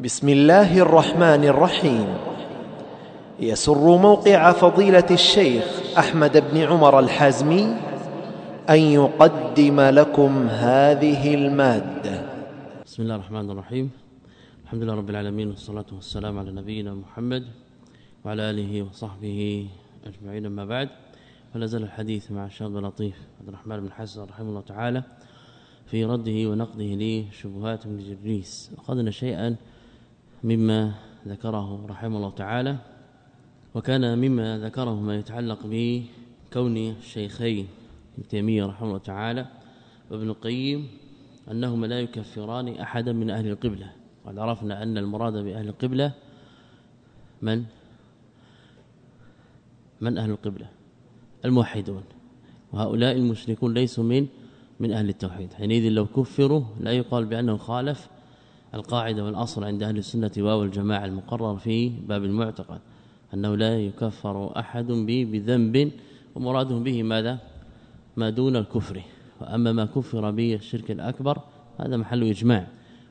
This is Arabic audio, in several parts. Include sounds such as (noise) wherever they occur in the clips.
بسم الله الرحمن الرحيم يسر موقع فضيله الشيخ احمد بن عمر الحازمي ان يقدم لكم هذه الماده بسم الله الرحمن الرحيم الحمد لله رب العالمين والصلاه والسلام على نبينا محمد وعلى اله وصحبه اجمعين اما بعد فلا زال الحديث مع الشاب لطيف عبد الرحمن بن حسن رحمه الله تعالى في رده ونقده لشبهات ابن جريس اخذنا شيئا مما ذكره رحمه الله تعالى وكان مما ذكره ما يتعلق بكون الشيخين. ابن تيمية رحمه الله تعالى وابن القيم أنهما لا يكفران أحدا من أهل القبلة. وقد عرفنا أن المراد بأهل القبلة من؟ من أهل القبلة؟ الموحدون. وهؤلاء المشركون ليسوا من من أهل التوحيد. حينئذ لو كفروا لا يقال بأنه خالف القاعدة والأصل عند أهل السنة والجماعه المقرر في باب المعتقد أنه لا يكفر أحد به بذنب ومرادهم به ماذا؟ ما دون الكفر. وأما ما كفر به الشرك الأكبر هذا محل إجماع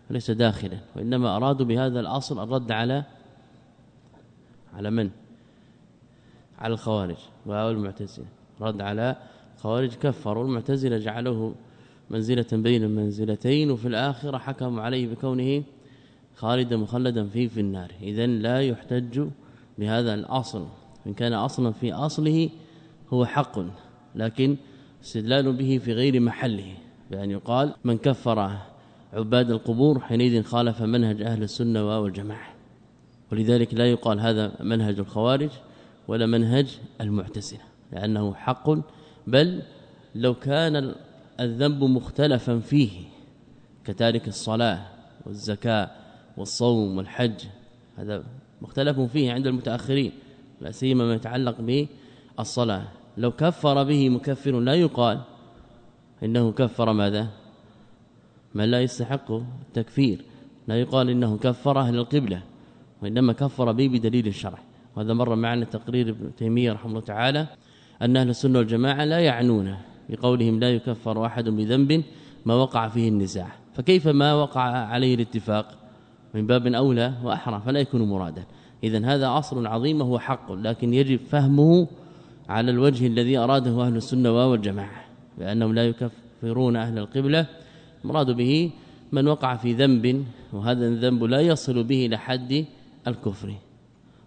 وليس داخلا وإنما أرادوا بهذا الأصل الرد على على من؟ على الخوارج والمعتزله رد على خوارج كفروا المعتزلة جعلوه منزلة بين المنزلتين وفي الآخرة حكموا عليه بكونه خالدا مخلدا فيه في النار. اذا لا يحتج بهذا الأصل. إن كان أصلا في أصله هو حق لكن استدلال به في غير محله بأن يقال من كفر عباد القبور حينئذ خالف منهج أهل السنة والجماعه ولذلك لا يقال هذا منهج الخوارج ولا منهج المعتزلة لأنه حق بل لو كان الذنب مختلفا فيه كتارك الصلاة والزكاة والصوم والحج. هذا مختلف فيه عند المتأخرين لا سيما ما يتعلق بالصلاة. لو كفر به مكفر لا يقال إنه كفر ماذا؟ من لا يستحق التكفير. لا يقال إنه كفر أهل القبلة وإنما كفر به بدليل الشرع وهذا مر معنا تقرير ابن تيمية رحمه الله تعالى أن أهل السنة والجماعة لا يعنون بقولهم لا يكفر أحد بذنب ما وقع فيه النزاع. فكيف ما وقع عليه الاتفاق؟ من باب أولى وأحرى فلا يكون مرادا. اذا هذا أصل عظيم وهو حق لكن يجب فهمه على الوجه الذي أراده أهل السنة والجماعة بانهم لا يكفرون أهل القبلة. مراد به من وقع في ذنب وهذا الذنب لا يصل به إلى حد الكفر.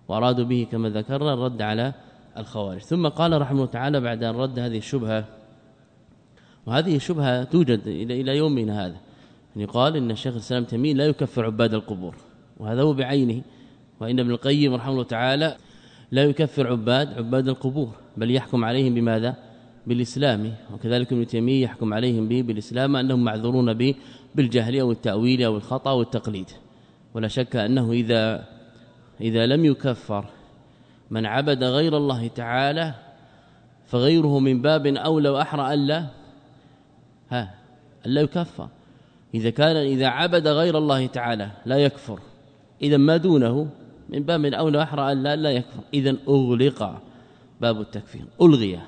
وأرادوا به كما ذكرنا الرد على الخوارج. ثم قال رحمه الله تعالى بعد أن رد هذه الشبهة وهذه الشبهه توجد إلى إلى يومنا هذا. يعني قال إن الشيخ الإسلام تيمية لا يكفر عباد القبور. وهذا هو بعينه. وإن ابن القيم رحمه الله تعالى لا يكفر عباد عباد القبور. بل يحكم عليهم بماذا؟ بالإسلام. وكذلك ابن تيمية يحكم عليهم به بالإسلام أنهم معذورون به بالجهل أو التأويل أو الخطأ والتقليد ولا شك أنه اذا إذا لم يكفر من عبد غير الله تعالى فغيره من باب أولى وأحرى ألا ها الا يكفر. إذا كان إذا عبد غير الله تعالى لا يكفر. إذا ما دونه من باب أولى وأحرى الا لا يكفر. إذا أغلق باب التكفير ألغي.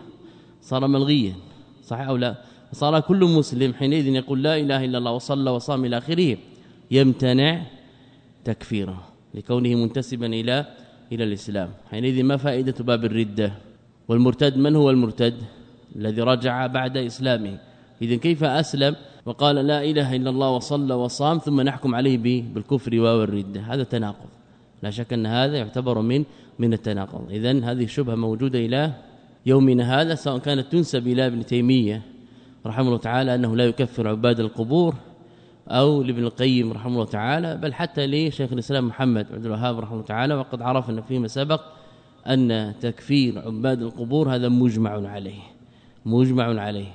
صار ملغيا صحيح أو لا؟ صار كل مسلم حينئذ يقول لا إله إلا الله وصلى وصام إلى آخره يمتنع تكفيره لكونه منتسبا إلى إلى الإسلام. حينئذ ما فائدة باب الردة؟ والمرتد من هو المرتد؟ الذي رجع بعد إسلامه. اذا كيف أسلم؟ وقال لا إله إلا الله وصلى وصام ثم نحكم عليه بالكفر والرده هذا تناقض. لا شك أن هذا يعتبر من من التناقض. اذا هذه الشبهة موجودة إلى يومنا هذا سواء كانت تنسب إلى ابن تيمية رحمه الله تعالى أنه لا يكفر عباد القبور أو لابن القيم رحمه الله تعالى بل حتى لشيخ الإسلام محمد عبد الوهاب رحمه الله تعالى. وقد عرفنا فيما سبق أن تكفير عباد القبور هذا مجمع عليه. مجمع عليه.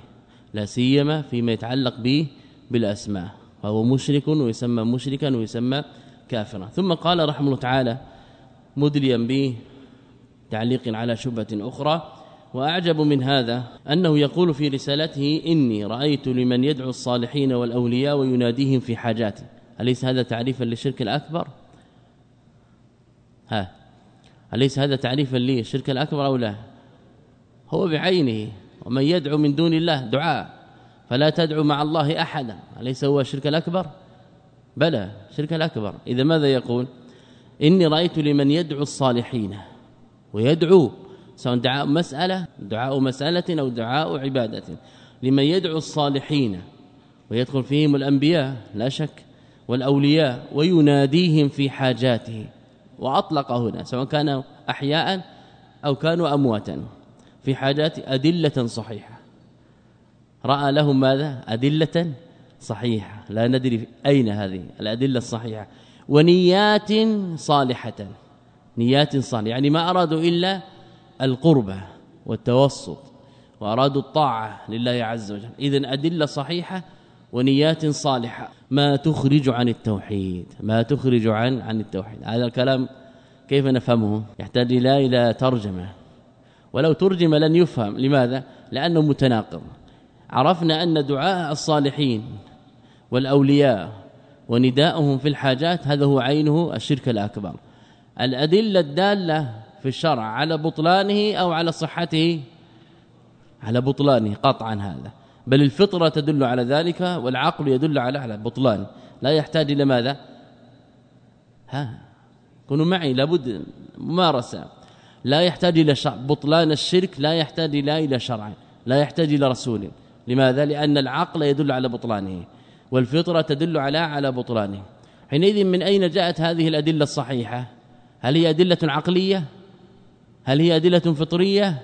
لا سيما فيما يتعلق به بالأسماء فهو مشرك ويسمى مشركا ويسمى كافرا. ثم قال رحمه الله تعالى مدليا به تعليق على شبهة أخرى وأعجب من هذا أنه يقول في رسالته إني رأيت لمن يدعو الصالحين والأولياء ويناديهم في حاجاته أليس هذا تعريفا للشرك الأكبر؟ ها أليس هذا تعريفا للشرك الأكبر أو لا؟ هو بعينه. ومن يدعو من دون الله دعاء فلا تدعو مع الله أحدا. أليس هو الشرك الأكبر؟ بلى الشرك الأكبر. إذا ماذا يقول؟ إني رأيت لمن يدعو الصالحين ويدعو سواء دعاء مسألة دعاء مسألة أو دعاء عبادة. لمن يدعو الصالحين ويدخل فيهم الأنبياء لا شك والأولياء ويناديهم في حاجاته. وأطلق هنا سواء كانوا أحياء أو كانوا أمواتا. في حاجات أدلة صحيحة. رأى لهم ماذا؟ أدلة صحيحة. لا ندري أين هذه الأدلة الصحيحة. ونيات صالحة. نيات صالحة. يعني ما أرادوا إلا القربة والتوسط وأرادوا الطاعة لله عز وجل. إذن أدلة صحيحة ونيات صالحة. ما تخرج عن التوحيد. ما تخرج عن عن التوحيد. هذا الكلام كيف نفهمه؟ يحتاج إلى إلى ترجمة. ولو ترجم لن يفهم. لماذا؟ لأنه متناقض. عرفنا أن دعاء الصالحين والأولياء ونداءهم في الحاجات هذا هو عينه الشرك الأكبر. الأدلة الدالة في الشرع على بطلانه أو على صحته على بطلانه قطعا هذا. بل الفطرة تدل على ذلك والعقل يدل على على بطلان. لا يحتاج إلى ماذا؟ ها؟ كونوا معي لابد. ممارسة. لا يحتاج إلى شرع بطلان الشرك لا يحتاج إلى إلى شرع لا يحتاج إلى رسول. لماذا؟ لأن العقل يدل على بطلانه والفطرة تدل على على بطلانه. حينئذ من أين جاءت هذه الأدلة الصحيحة؟ هل هي أدلة عقلية؟ هل هي أدلة فطرية؟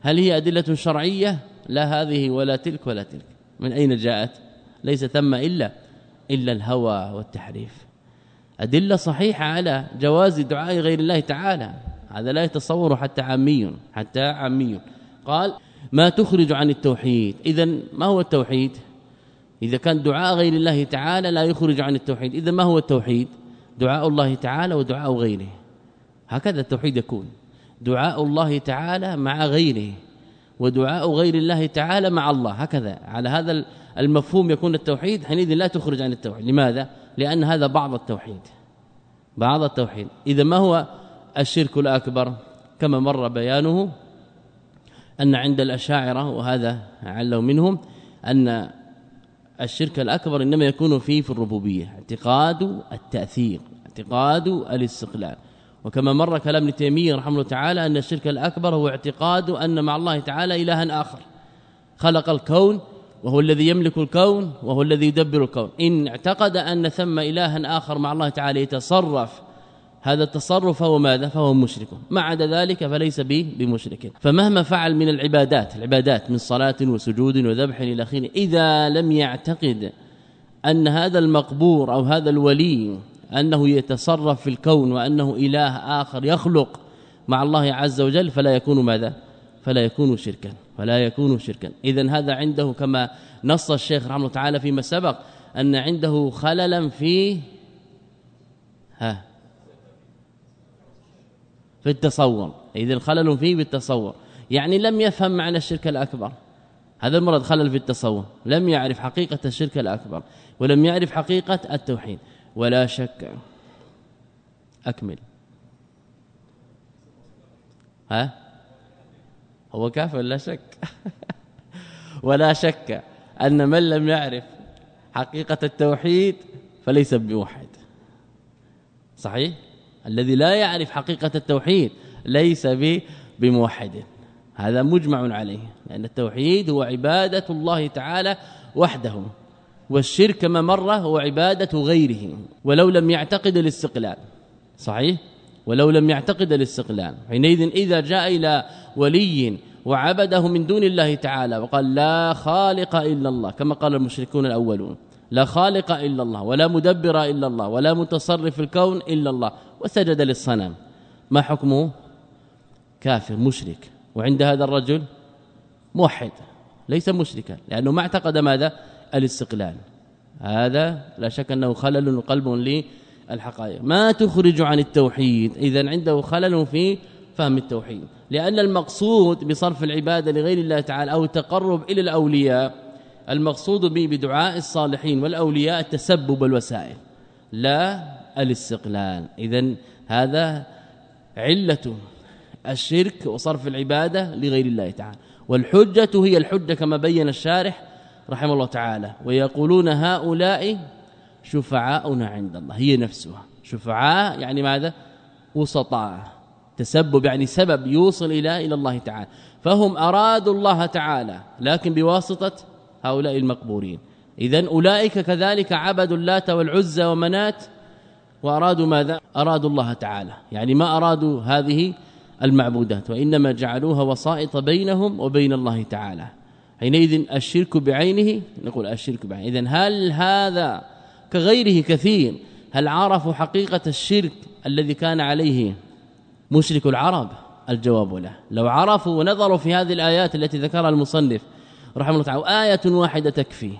هل هي أدلة شرعية؟ لا هذه ولا تلك ولا تلك. من أين جاءت؟ ليس ثم إلا إلا الهوى والتحريف. أدلة صحيحة على جواز دعاء غير الله تعالى. هذا لا يتصور حتى عامي حتى عامي. قال ما تخرج عن التوحيد. اذا ما هو التوحيد؟ إذا كان دعاء غير الله تعالى لا يخرج عن التوحيد. اذا ما هو التوحيد؟ دعاء الله تعالى ودعاء غيره. هكذا التوحيد يكون. دعاء الله تعالى مع غيره ودعاء غير الله تعالى مع الله. هكذا. على هذا المفهوم يكون التوحيد حينئذ لا تخرج عن التوحيد. لماذا؟ لأن هذا بعض التوحيد. بعض التوحيد. إذا ما هو الشرك الأكبر كما مر بيانه أن عند الأشاعرة وهذا علوا منهم أن الشرك الأكبر إنما يكون فيه في الربوبية اعتقاد التأثير اعتقاد الاستقلال. وكما مر كلام ابن تيمية رحمه الله تعالى أن الشرك الأكبر هو اعتقاد أن مع الله تعالى الها آخر. خلق الكون وهو الذي يملك الكون وهو الذي يدبر الكون. إن اعتقد أن ثم الها آخر مع الله تعالى يتصرف هذا التصرف هو ماذا؟ فهو مشرك. ما عدا ذلك فليس به بمشرك. فمهما فعل من العبادات العبادات من صلاة وسجود وذبح إلى آخره إذا لم يعتقد أن هذا المقبور أو هذا الولي أنه يتصرف في الكون وأنه إله آخر يخلق مع الله عز وجل فلا يكون ماذا؟ فلا يكون شركا. فلا يكون شركا. اذا هذا عنده كما نص الشيخ رحمه الله تعالى فيما سبق أن عنده خللا في ها. في التصور إذا خلل فيه بالتصور. يعني لم يفهم معنى الشرك الأكبر. هذا المرض خلل في التصور. لم يعرف حقيقة الشرك الأكبر. ولم يعرف حقيقة التوحيد. ولا شك. أكمل. ها؟ هو كافر لا شك؟ (laughs) ولا شك أن من لم يعرف حقيقة التوحيد فليس بموحد صحيح؟ الذي لا يعرف حقيقة التوحيد ليس بموحد. هذا مجمع عليه لأن التوحيد هو عبادة الله تعالى وحده والشرك كما مر هو عبادة غيره ولو لم يعتقد الاستقلال. صحيح؟ ولو لم يعتقد الاستقلال. حينئذ إذا جاء إلى ولي وعبده من دون الله تعالى وقال لا خالق إلا الله كما قال المشركون الأولون. لا خالق إلا الله ولا مدبر إلا الله ولا متصرف في الكون إلا الله وسجد للصنم. ما حكمه؟ كافر مشرك. وعند هذا الرجل موحد ليس مشركا لأنه ما اعتقد ماذا؟ الاستقلال. هذا لا شك أنه خلل قلب للحقائق. ما تخرج عن التوحيد؟ اذا عنده خلل في فهم التوحيد. لأن المقصود بصرف العبادة لغير الله تعالى أو التقرب إلى الأولياء المقصود به بدعاء الصالحين والأولياء التسبب الوسائل لا الاستقلال. اذا هذا علة الشرك وصرف العبادة لغير الله تعالى. والحجة هي الحجة كما بين الشارح رحمه الله تعالى ويقولون هؤلاء شفعاؤنا عند الله هي نفسها. شفعاء يعني ماذا؟ وسطاء. تسبب يعني سبب يوصل إلى إلى الله تعالى. فهم أرادوا الله تعالى لكن بواسطة هؤلاء المقبورين. اذا أولئك كذلك عبدوا اللات والعزى ومنات وأرادوا ماذا؟ أرادوا الله تعالى. يعني ما أرادوا هذه المعبودات وإنما جعلوها وسائط بينهم وبين الله تعالى. حينئذ الشرك بعينه نقول الشرك بعينه. اذا هل هذا كغيره كثير؟ هل عرفوا حقيقة الشرك الذي كان عليه مشرك العرب؟ الجواب له لو عرفوا ونظروا في هذه الآيات التي ذكرها المصنف رحمه الله تعالى آية واحدة تكفي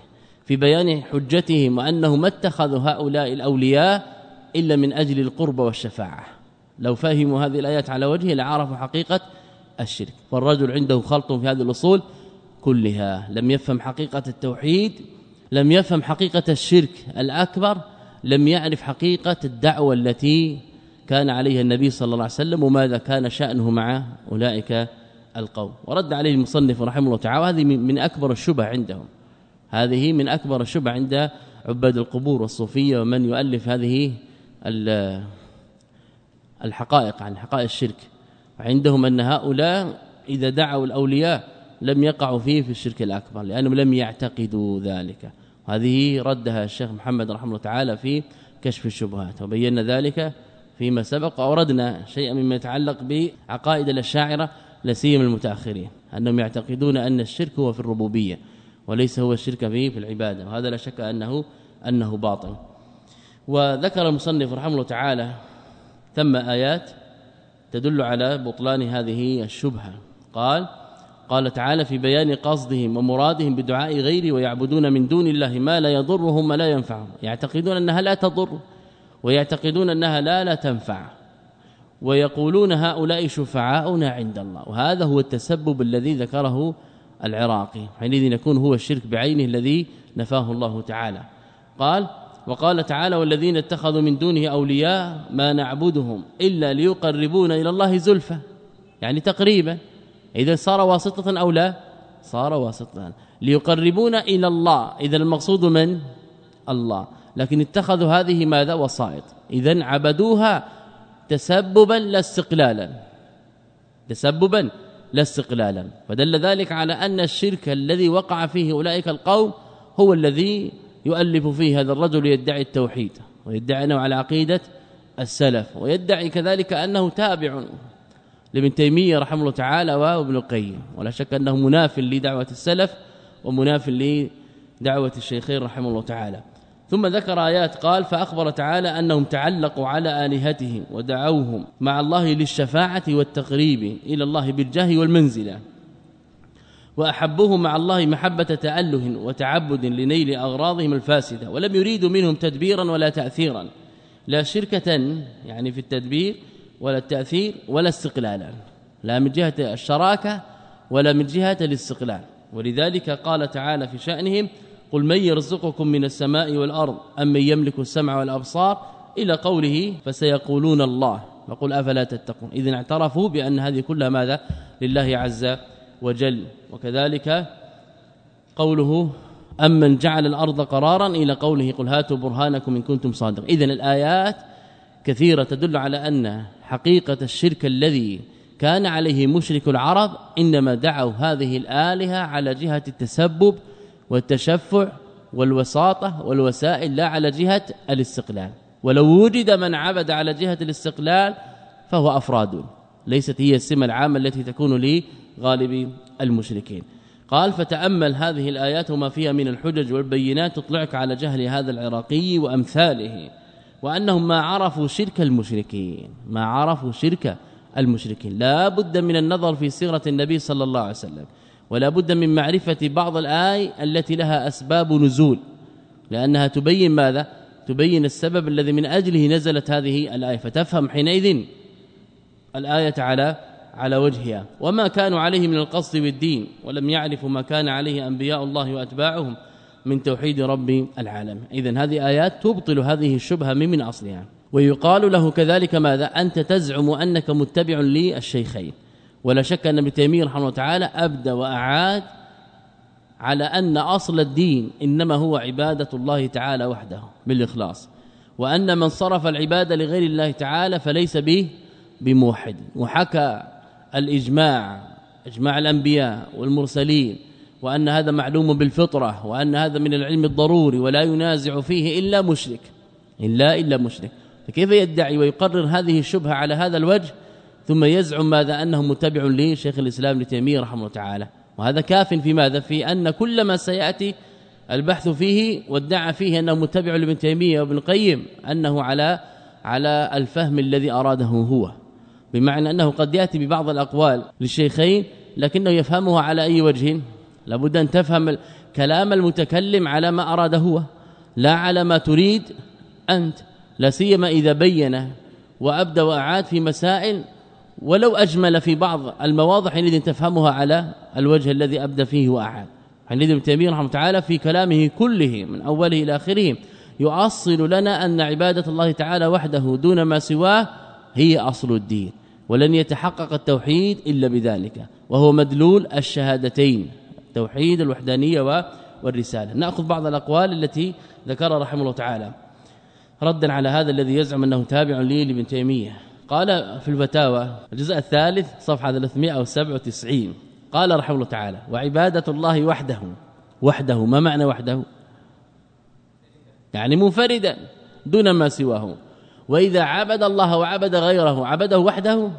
في بيان حجتهم وأنه ما اتخذوا هؤلاء الأولياء إلا من أجل القرب والشفاعة. لو فهموا هذه الآيات على وجهه لعرفوا حقيقة الشرك. فالرجل عنده خلط في هذه الأصول كلها. لم يفهم حقيقة التوحيد لم يفهم حقيقة الشرك الأكبر لم يعرف حقيقة الدعوة التي كان عليها النبي صلى الله عليه وسلم وماذا كان شأنه مع أولئك القوم. ورد عليه المصنف رحمه الله تعالى هذه من أكبر الشبه عندهم. هذه من أكبر الشبه عند عباد القبور والصوفية ومن يؤلف هذه الحقائق عن حقائق الشرك. عندهم أن هؤلاء إذا دعوا الأولياء لم يقعوا فيه في الشرك الأكبر لأنهم لم يعتقدوا ذلك. هذه ردها الشيخ محمد رحمه الله تعالى في كشف الشبهات وبينا ذلك فيما سبق وأوردنا شيئا مما يتعلق بعقائد الأشاعرة لسيما المتأخرين أنهم يعتقدون أن الشرك هو في الربوبية وليس هو الشرك فيه في العبادة وهذا لا شك أنه أنه باطل. وذكر المصنف رحمه الله تعالى ثم آيات تدل على بطلان هذه الشبهة. قال قال تعالى في بيان قصدهم ومرادهم بدعاء غيره ويعبدون من دون الله ما لا يضرهم ولا ينفعهم يعتقدون أنها لا تضر ويعتقدون أنها لا لا تنفع. ويقولون هؤلاء شفعاؤنا عند الله. وهذا هو التسبب الذي ذكره العراقي. حينئذ يكون هو الشرك بعينه الذي نفاه الله تعالى. قال وقال تعالى والذين اتخذوا من دونه أولياء ما نعبدهم إلا ليقربونا إلى الله زلفى. يعني تقريبا. إذا صار واسطة أو لا؟ صار واسطة. ليقربونا إلى الله. إذا المقصود من؟ الله. لكن اتخذوا هذه ماذا؟ وسائط. اذا عبدوها تسببا لا استقلالا. تسببا لا استقلالا. فدل ذلك على أن الشرك الذي وقع فيه أولئك القوم هو الذي يؤلف فيه هذا الرجل يدعي التوحيد ويدعي أنه على عقيدة السلف ويدعي كذلك أنه تابع لابن تيمية رحمه الله تعالى وابن القيم. ولا شك أنه مناف لدعوة السلف ومناف لدعوة الشيخين رحمه الله تعالى. ثم ذكر آيات قال فأخبر تعالى أنهم تعلقوا على آلهتهم ودعوهم مع الله للشفاعة والتقريب إلى الله بالجاه والمنزلة واحبوه مع الله محبة تأله وتعبد لنيل أغراضهم الفاسدة ولم يريدوا منهم تدبيرا ولا تأثيرا لا شركة يعني في التدبير ولا التأثير ولا استقلالا لا من جهة الشراكة ولا من جهة الاستقلال ولذلك قال تعالى في شأنهم قل من يرزقكم من السماء والأرض أم من يملك السمع والأبصار إلى قوله فسيقولون الله وقل أفلا تتقون اذا اعترفوا بأن هذه كلها ماذا لله عز وجل وكذلك قوله امن جعل الأرض قرارا إلى قوله قل هاتوا برهانكم إن كنتم صادقين اذا الآيات كثيرة تدل على أن حقيقة الشرك الذي كان عليه مشرك العرب إنما دعوا هذه الآلهة على جهة التسبب والتشفع والوساطة والوسائل لا على جهة الاستقلال. ولو وجد من عبد على جهة الاستقلال فهو أفراد. ليست هي السمة العامة التي تكون لغالب المشركين. قال فتأمل هذه الآيات وما فيها من الحجج والبينات تطلعك على جهل هذا العراقي وأمثاله وأنهم ما عرفوا شرك المشركين. ما عرفوا شرك المشركين. لا بد من النظر في سيرة النبي صلى الله عليه وسلم. ولا بد من معرفة بعض الآي التي لها أسباب نزول لأنها تبين ماذا؟ تبين السبب الذي من أجله نزلت هذه الآية فتفهم حينئذ الآية على على وجهها. وما كانوا عليه من القصد بالدين ولم يعرفوا ما كان عليه أنبياء الله وأتباعهم من توحيد رب العالم اذا هذه آيات تبطل هذه الشبهة من, أصلها. ويقال له كذلك ماذا؟ أنت تزعم أنك متبع للشيخين. ولا شك أن ابن تيمية رحمه الله تعالى أبدى وأعاد على أن أصل الدين إنما هو عبادة الله تعالى وحده بالإخلاص وأن من صرف العبادة لغير الله تعالى فليس به بموحد وحكى الإجماع إجماع الأنبياء والمرسلين وأن هذا معلوم بالفطرة وأن هذا من العلم الضروري ولا ينازع فيه إلا مشرك إلا إلا مشرك. فكيف يدعي ويقرر هذه الشبهة على هذا الوجه؟ ثم يزعم ماذا أنه متبع لشيخ الإسلام ابن تيمية رحمه الله تعالى. وهذا كاف في ماذا؟ في أن كل ما سيأتي البحث فيه وادعى فيه أنه متبع لابن تيمية وابن القيم أنه على على الفهم الذي أراده هو. بمعنى أنه قد يأتي ببعض الأقوال للشيخين لكنه يفهمها على أي وجه؟ لابد أن تفهم كلام المتكلم على ما اراد هو لا على ما تريد أنت لا سيما إذا بين وابدى وأعاد في مسائل ولو أجمل في بعض المواضع حينئذ تفهمها على الوجه الذي أبدى فيه وأعاد. حينئذ ابن تيمية رحمه تعالى في كلامه كله من أوله إلى آخره يؤصل لنا أن عبادة الله تعالى وحده دون ما سواه هي أصل الدين ولن يتحقق التوحيد إلا بذلك وهو مدلول الشهادتين توحيد الوحدانية والرسالة. نأخذ بعض الأقوال التي ذكرها رحمه الله تعالى. ردا على هذا الذي يزعم أنه تابع لي لابن تيمية. قال في الفتاوى الجزء الثالث صفحة 397 قال رحمه الله تعالى وعبادة الله وحده. وحده ما معنى وحده؟ يعني منفردا دون ما سواه. وإذا عبد الله وعبد غيره عبده وحده؟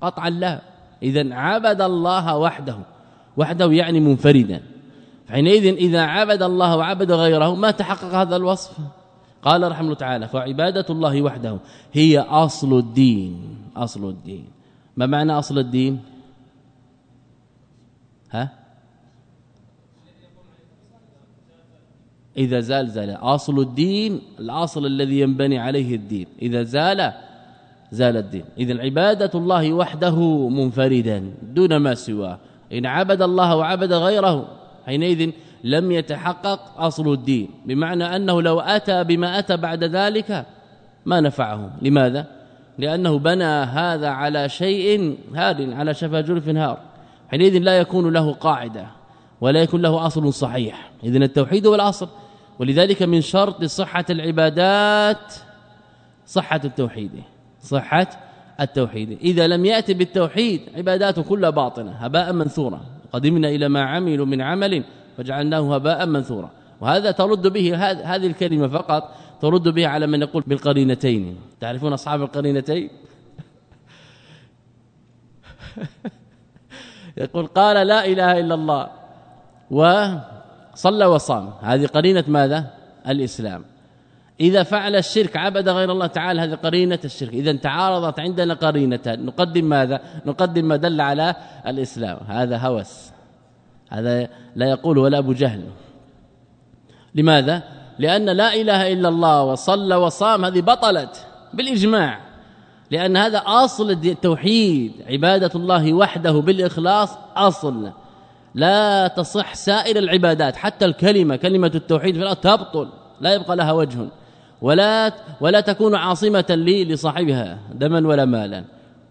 قطعا لا. اذا عبد الله وحده. وحده يعني منفردا. حينئذ إذا عبد الله وعبد غيره ما تحقق هذا الوصف؟ قال رحمه الله تعالى فعبادة الله وحده هي أصل الدين أصل الدين. ما معنى أصل الدين؟ ها؟ إذا زال زال. أصل الدين الأصل الذي ينبني عليه الدين. إذا زال زال الدين. إذا عبادة الله وحده منفردا دون ما سواه. إن عبد الله وعبد غيره حينئذ لم يتحقق أصل الدين بمعنى أنه لو أتى بما أتى بعد ذلك ما نفعه لماذا؟ لأنه بنى هذا على شيء هاد على شفا جرف نهار حينئذ لا يكون له قاعدة ولا يكون له أصل صحيح. إذن التوحيد هو الأصل ولذلك من شرط صحة العبادات صحة التوحيد صحة التوحيد. إذا لم يأتي بالتوحيد عباداته كلها باطنة هباء منثورا. قدمنا إلى ما عملوا من عمل وجعلناه هباء منثورا. وهذا ترد به هذه الكلمة فقط ترد به على من يقول بالقرينتين. تعرفون أصحاب القرينتين؟ (laughs) يقول قال لا إله إلا الله و صلى وصام. هذه قرينة ماذا؟ الإسلام. إذا فعل الشرك عبد غير الله تعالى هذه قرينة الشرك. إذا تعارضت عندنا قرينتان نقدم ماذا؟ نقدم ما دل على الإسلام. هذا هوس. هذا لا يقول ولا أبو جهل. لماذا؟ لأن لا إله إلا الله وصلى وصام هذه بطلت بالإجماع. لأن هذا أصل التوحيد عبادة الله وحده بالإخلاص أصل. لا تصح سائر العبادات حتى الكلمة كلمة التوحيد في الأرض تبطل لا يبقى لها وجه. ولا ولا تكون عاصمة لي لصاحبها دما ولا مالا.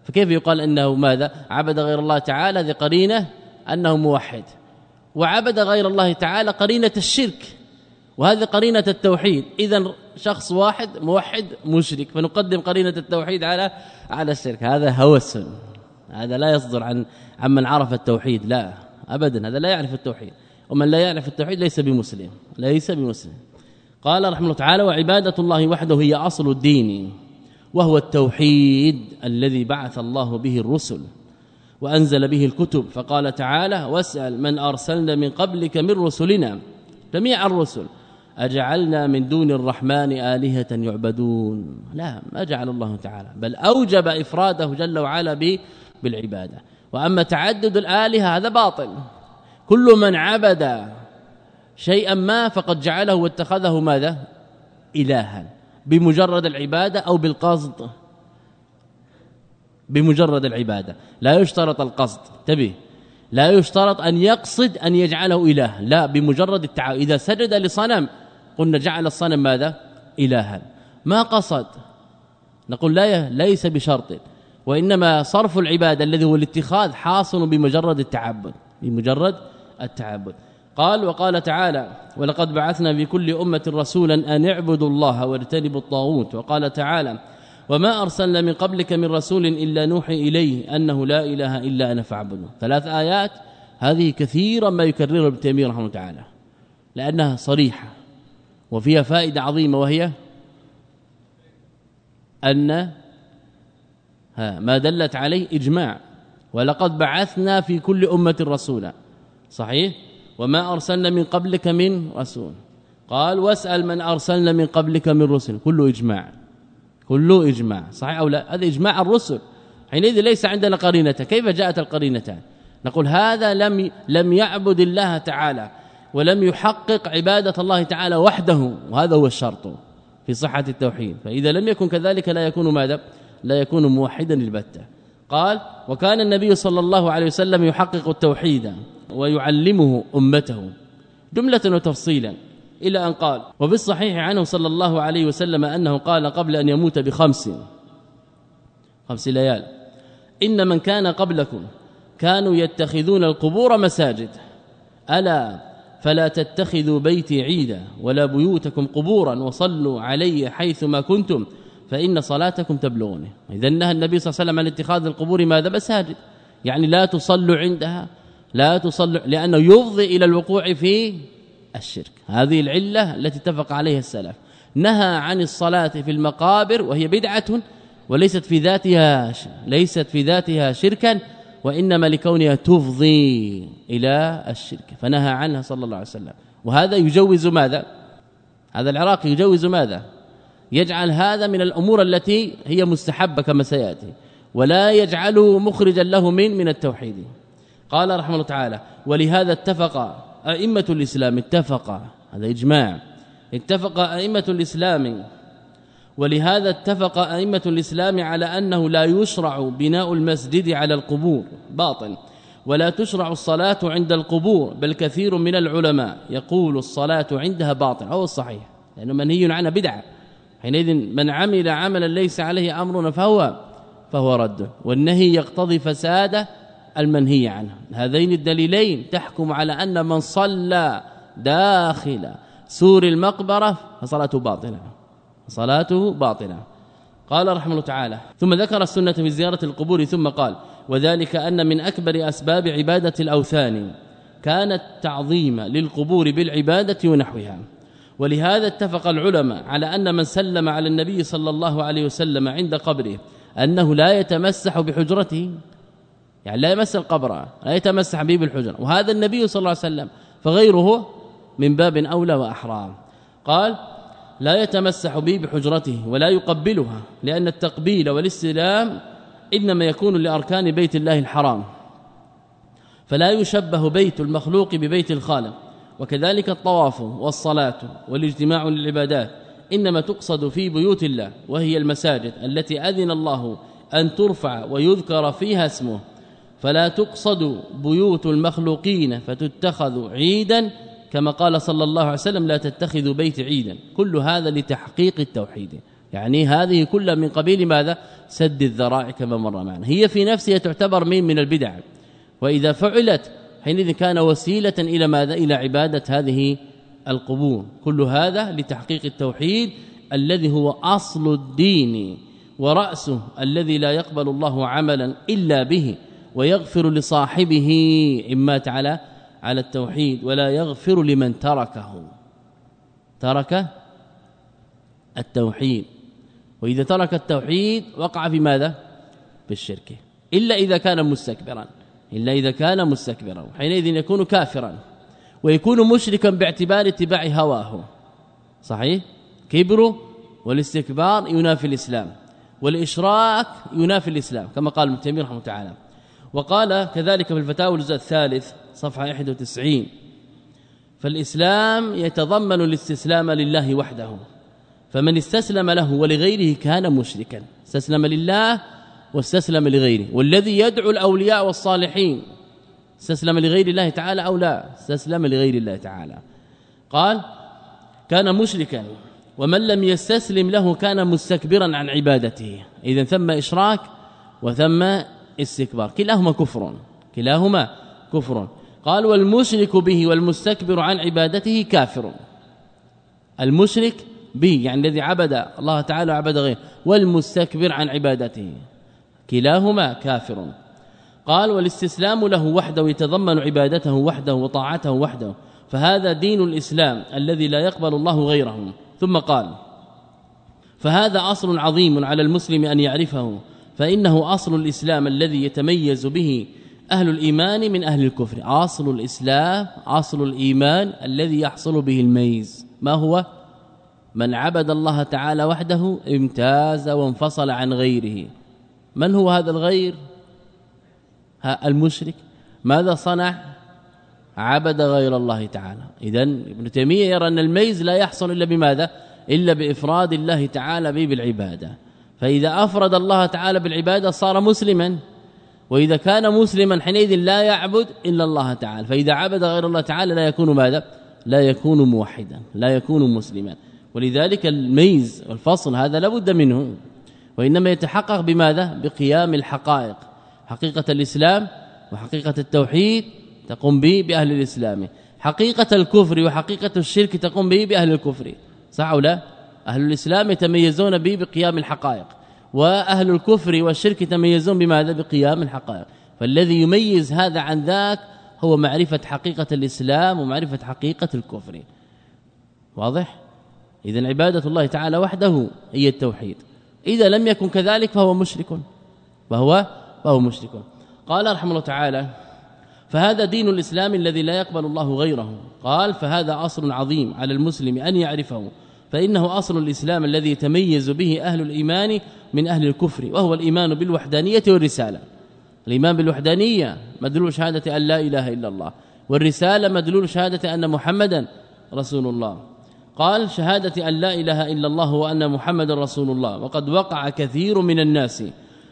فكيف يقال إنه ماذا؟ عبد غير الله تعالى ذي قرينة أنه موحد. وعبد غير الله تعالى قرينة الشرك وهذه قرينة التوحيد. اذا شخص واحد موحد مشرك فنقدم قرينة التوحيد على على الشرك. هذا هوس هذا لا يصدر عن عمن عرف التوحيد لا ابدا. هذا لا يعرف التوحيد. ومن لا يعرف التوحيد ليس بمسلم ليس بمسلم. قال رحمه الله تعالى وعبادة الله وحده هي أصل الدين وهو التوحيد الذي بعث الله به الرسل. وأنزل به الكتب. فقال تعالى واسأل من أرسلنا من قبلك من رسلنا. جميع الرسل. أجعلنا من دون الرحمن آلهة يعبدون. لا ما جعل الله تعالى. بل أوجب إفراده جل وعلا بالعبادة. وأما تعدد الآلهة هذا باطل. كل من عبد شيئا ما فقد جعله واتخذه ماذا؟ الها. بمجرد العبادة أو بالقصد. بمجرد العبادة. لا يشترط القصد. تبه لا يشترط أن يقصد أن يجعله إله. لا بمجرد التعاون. إذا سجد لصنم قلنا جعل الصنم ماذا؟ إلها. ما قصد؟ نقول لا ليس بشرط. وإنما صرف العبادة الذي هو الاتخاذ حاصل بمجرد التعبد. بمجرد التعبد. قال وقال تعالى ولقد بعثنا في كل أمة رسولا أن اعبدوا الله واجتنبوا الطاغوت وقال تعالى وما ارسلنا من قبلك من رسول الا نوحي اليه انه لا اله الا أنا فاعبدوا ثلاث آيات هذه كثيرا ما يكررها ابن تيمية رحمه الله تعالى لأنها صريحة وفيها فائدة عظيمة وهي أن ها ما دلت عليه إجماع ولقد بعثنا في كل أمة رسولا. صحيح؟ وما ارسلنا من قبلك من رسول. قال واسال من ارسلنا من قبلك من رسل. كله إجماع. كله إجماع صحيح أو لا؟ هذا إجماع الرسل. حينئذ ليس عندنا قرينة. كيف جاءت القرينتان؟ نقول هذا لم لم يعبد الله تعالى ولم يحقق عبادة الله تعالى وحده وهذا هو الشرط في صحة التوحيد. فإذا لم يكن كذلك لا يكون ماذا؟ لا يكون موحدا البتة قال وكان النبي صلى الله عليه وسلم يحقق التوحيد ويعلمه أمته. جملة وتفصيلا. إلى أن قال. وبالصحيح عنه صلى الله عليه وسلم أنه قال قبل أن يموت بخمس خمس ليال. إن من كان قبلكم كانوا يتخذون القبور مساجد. ألا فلا تتخذوا بيتي عيدا ولا بيوتكم قبورا وصلوا علي حيثما كنتم فإن صلاتكم تبلغني إذا نهى النبي صلى الله عليه وسلم عن اتخاذ القبور ماذا؟ مساجد. يعني لا تصلوا عندها لا تصلوا لأنه يفضي إلى الوقوع في الشرك. هذه العلة التي اتفق عليها السلف. نهى عن الصلاة في المقابر وهي بدعة وليست في ذاتها ليست في ذاتها شركا وإنما لكونها تفضي إلى الشرك. فنهى عنها صلى الله عليه وسلم. وهذا يجوز ماذا؟ هذا العراق يجوز ماذا؟ يجعل هذا من الأمور التي هي مستحبة كما سيأتي. ولا يجعله مخرجا له من من التوحيد. قال رحمه الله تعالى ولهذا اتفق أئمة الإسلام اتفق هذا إجماع. اتفق أئمة الإسلام. ولهذا اتفق أئمة الإسلام على أنه لا يشرع بناء المسجد على القبور. باطل. ولا تشرع الصلاة عند القبور بل كثير من العلماء يقول الصلاة عندها باطل. أو الصحيح. لأنه منهي عنها بدعة. حينئذ من عمل عملا ليس عليه أمرنا فهو فهو رد. والنهي يقتضي فساد المنهي عنه هذين الدليلين تحكم على أن من صلى داخل سور المقبرة فصلاته باطلة. صلاته باطلة. قال رحمه الله تعالى ثم ذكر السنة في زيارة القبور ثم قال وذلك أن من أكبر أسباب عبادة الأوثان كانت تعظيم للقبور بالعبادة ونحوها. ولهذا اتفق العلماء على أن من سلم على النبي صلى الله عليه وسلم عند قبره أنه لا يتمسح بحجرته يعني لا يمس القبر لا يتمسح به بالحجر وهذا النبي صلى الله عليه وسلم فغيره من باب أولى وأحرام. قال لا يتمسح به بحجرته ولا يقبلها لأن التقبيل والاستلام إنما يكون لأركان بيت الله الحرام. فلا يشبه بيت المخلوق ببيت الخالق. وكذلك الطواف والصلاة والاجتماع للعبادات إنما تقصد في بيوت الله وهي المساجد التي أذن الله أن ترفع ويذكر فيها اسمه. فلا تقصد بيوت المخلوقين فتتخذ عيدا كما قال صلى الله عليه وسلم لا تتخذوا بيت عيدا. كل هذا لتحقيق التوحيد. يعني هذه كلها من قبيل ماذا؟ سد الذرائع كما مر معنا. هي في نفسها تعتبر من من البدع. وإذا فعلت حينئذ كان وسيلة إلى ماذا؟ إلى عبادة هذه القبور. كل هذا لتحقيق التوحيد الذي هو أصل الدين ورأسه الذي لا يقبل الله عملا إلا به. ويغفر لصاحبه إن مات على على التوحيد ولا يغفر لمن تركه. ترك التوحيد. وإذا ترك التوحيد وقع في ماذا؟ بالشرك إلا إذا كان مستكبرا. إلا إذا كان مستكبرا. حينئذ يكون كافرا. ويكون مشركا باعتبار اتباع هواه. صحيح؟ كبر والاستكبار ينافي الإسلام. والإشراك ينافي الإسلام كما قال ابن تيمية رحمه الله تعالى. وقال كذلك في الفتاوى الجزء الثالث صفحة 91 فالإسلام يتضمن الاستسلام لله وحده فمن استسلم له ولغيره كان مشركا استسلم لله واستسلم لغيره والذي يدعو الأولياء والصالحين استسلم لغير الله تعالى أو لا؟ استسلم لغير الله تعالى. قال كان مشركا ومن لم يستسلم له كان مستكبرا عن عبادته. اذا ثم إشراك وثم استكبار كلاهما كفر كلاهما كفر قال والمشرك به والمستكبر عن عبادته كافر المشرك به يعني الذي عبد الله تعالى وعبد غيره والمستكبر عن عبادته. كلاهما كافر قال والاستسلام له وحده يتضمن عبادته وحده وطاعته وحده. فهذا دين الإسلام الذي لا يقبل الله غيره ثم قال فهذا أصل عظيم على المسلم أن يعرفه. فإنه أصل الإسلام الذي يتميز به أهل الإيمان من أهل الكفر. أصل الإسلام أصل الإيمان الذي يحصل به الميز. ما هو؟ من عبد الله تعالى وحده امتاز وانفصل عن غيره. من هو هذا الغير؟ ها المشرك. ماذا صنع؟ عبد غير الله تعالى. اذا ابن تيمية يرى أن الميز لا يحصل إلا بماذا؟ إلا بإفراد الله تعالى به بالعبادة. فإذا أفرد الله تعالى بالعبادة صار مسلما. وإذا كان مسلما حينئذ لا يعبد إلا الله تعالى. فإذا عبد غير الله تعالى لا يكون ماذا؟ لا يكون موحدا لا يكون مسلما. ولذلك الميز والفصل هذا لابد منه. وإنما يتحقق بماذا؟ بقيام الحقائق. حقيقة الإسلام وحقيقة التوحيد تقوم به بأهل الإسلام. حقيقة الكفر وحقيقة الشرك تقوم به بأهل الكفر. صح أو لا؟ أهل الإسلام يتميزون به بقيام الحقائق وأهل الكفر والشرك يتميزون بماذا؟ بقيام الحقائق. فالذي يميز هذا عن ذاك هو معرفة حقيقة الإسلام ومعرفة حقيقة الكفر. واضح؟ اذا عبادة الله تعالى وحده هي التوحيد. إذا لم يكن كذلك فهو مشرك. فهو فهو مشرك. قال رحمه الله تعالى فهذا دين الإسلام الذي لا يقبل الله غيره. قال فهذا أصل عظيم على المسلم أن يعرفه فإنه أصل الإسلام الذي يتميز به أهل الإيمان من أهل الكفر وهو الإيمان بالوحدانية والرسالة. الإيمان بالوحدانية مدلول شهادة أن لا إله إلا الله والرسالة مدلول شهادة أن محمدا رسول الله. قال شهادة أن لا إله إلا الله وأن محمد رسول الله. وقد وقع كثير من الناس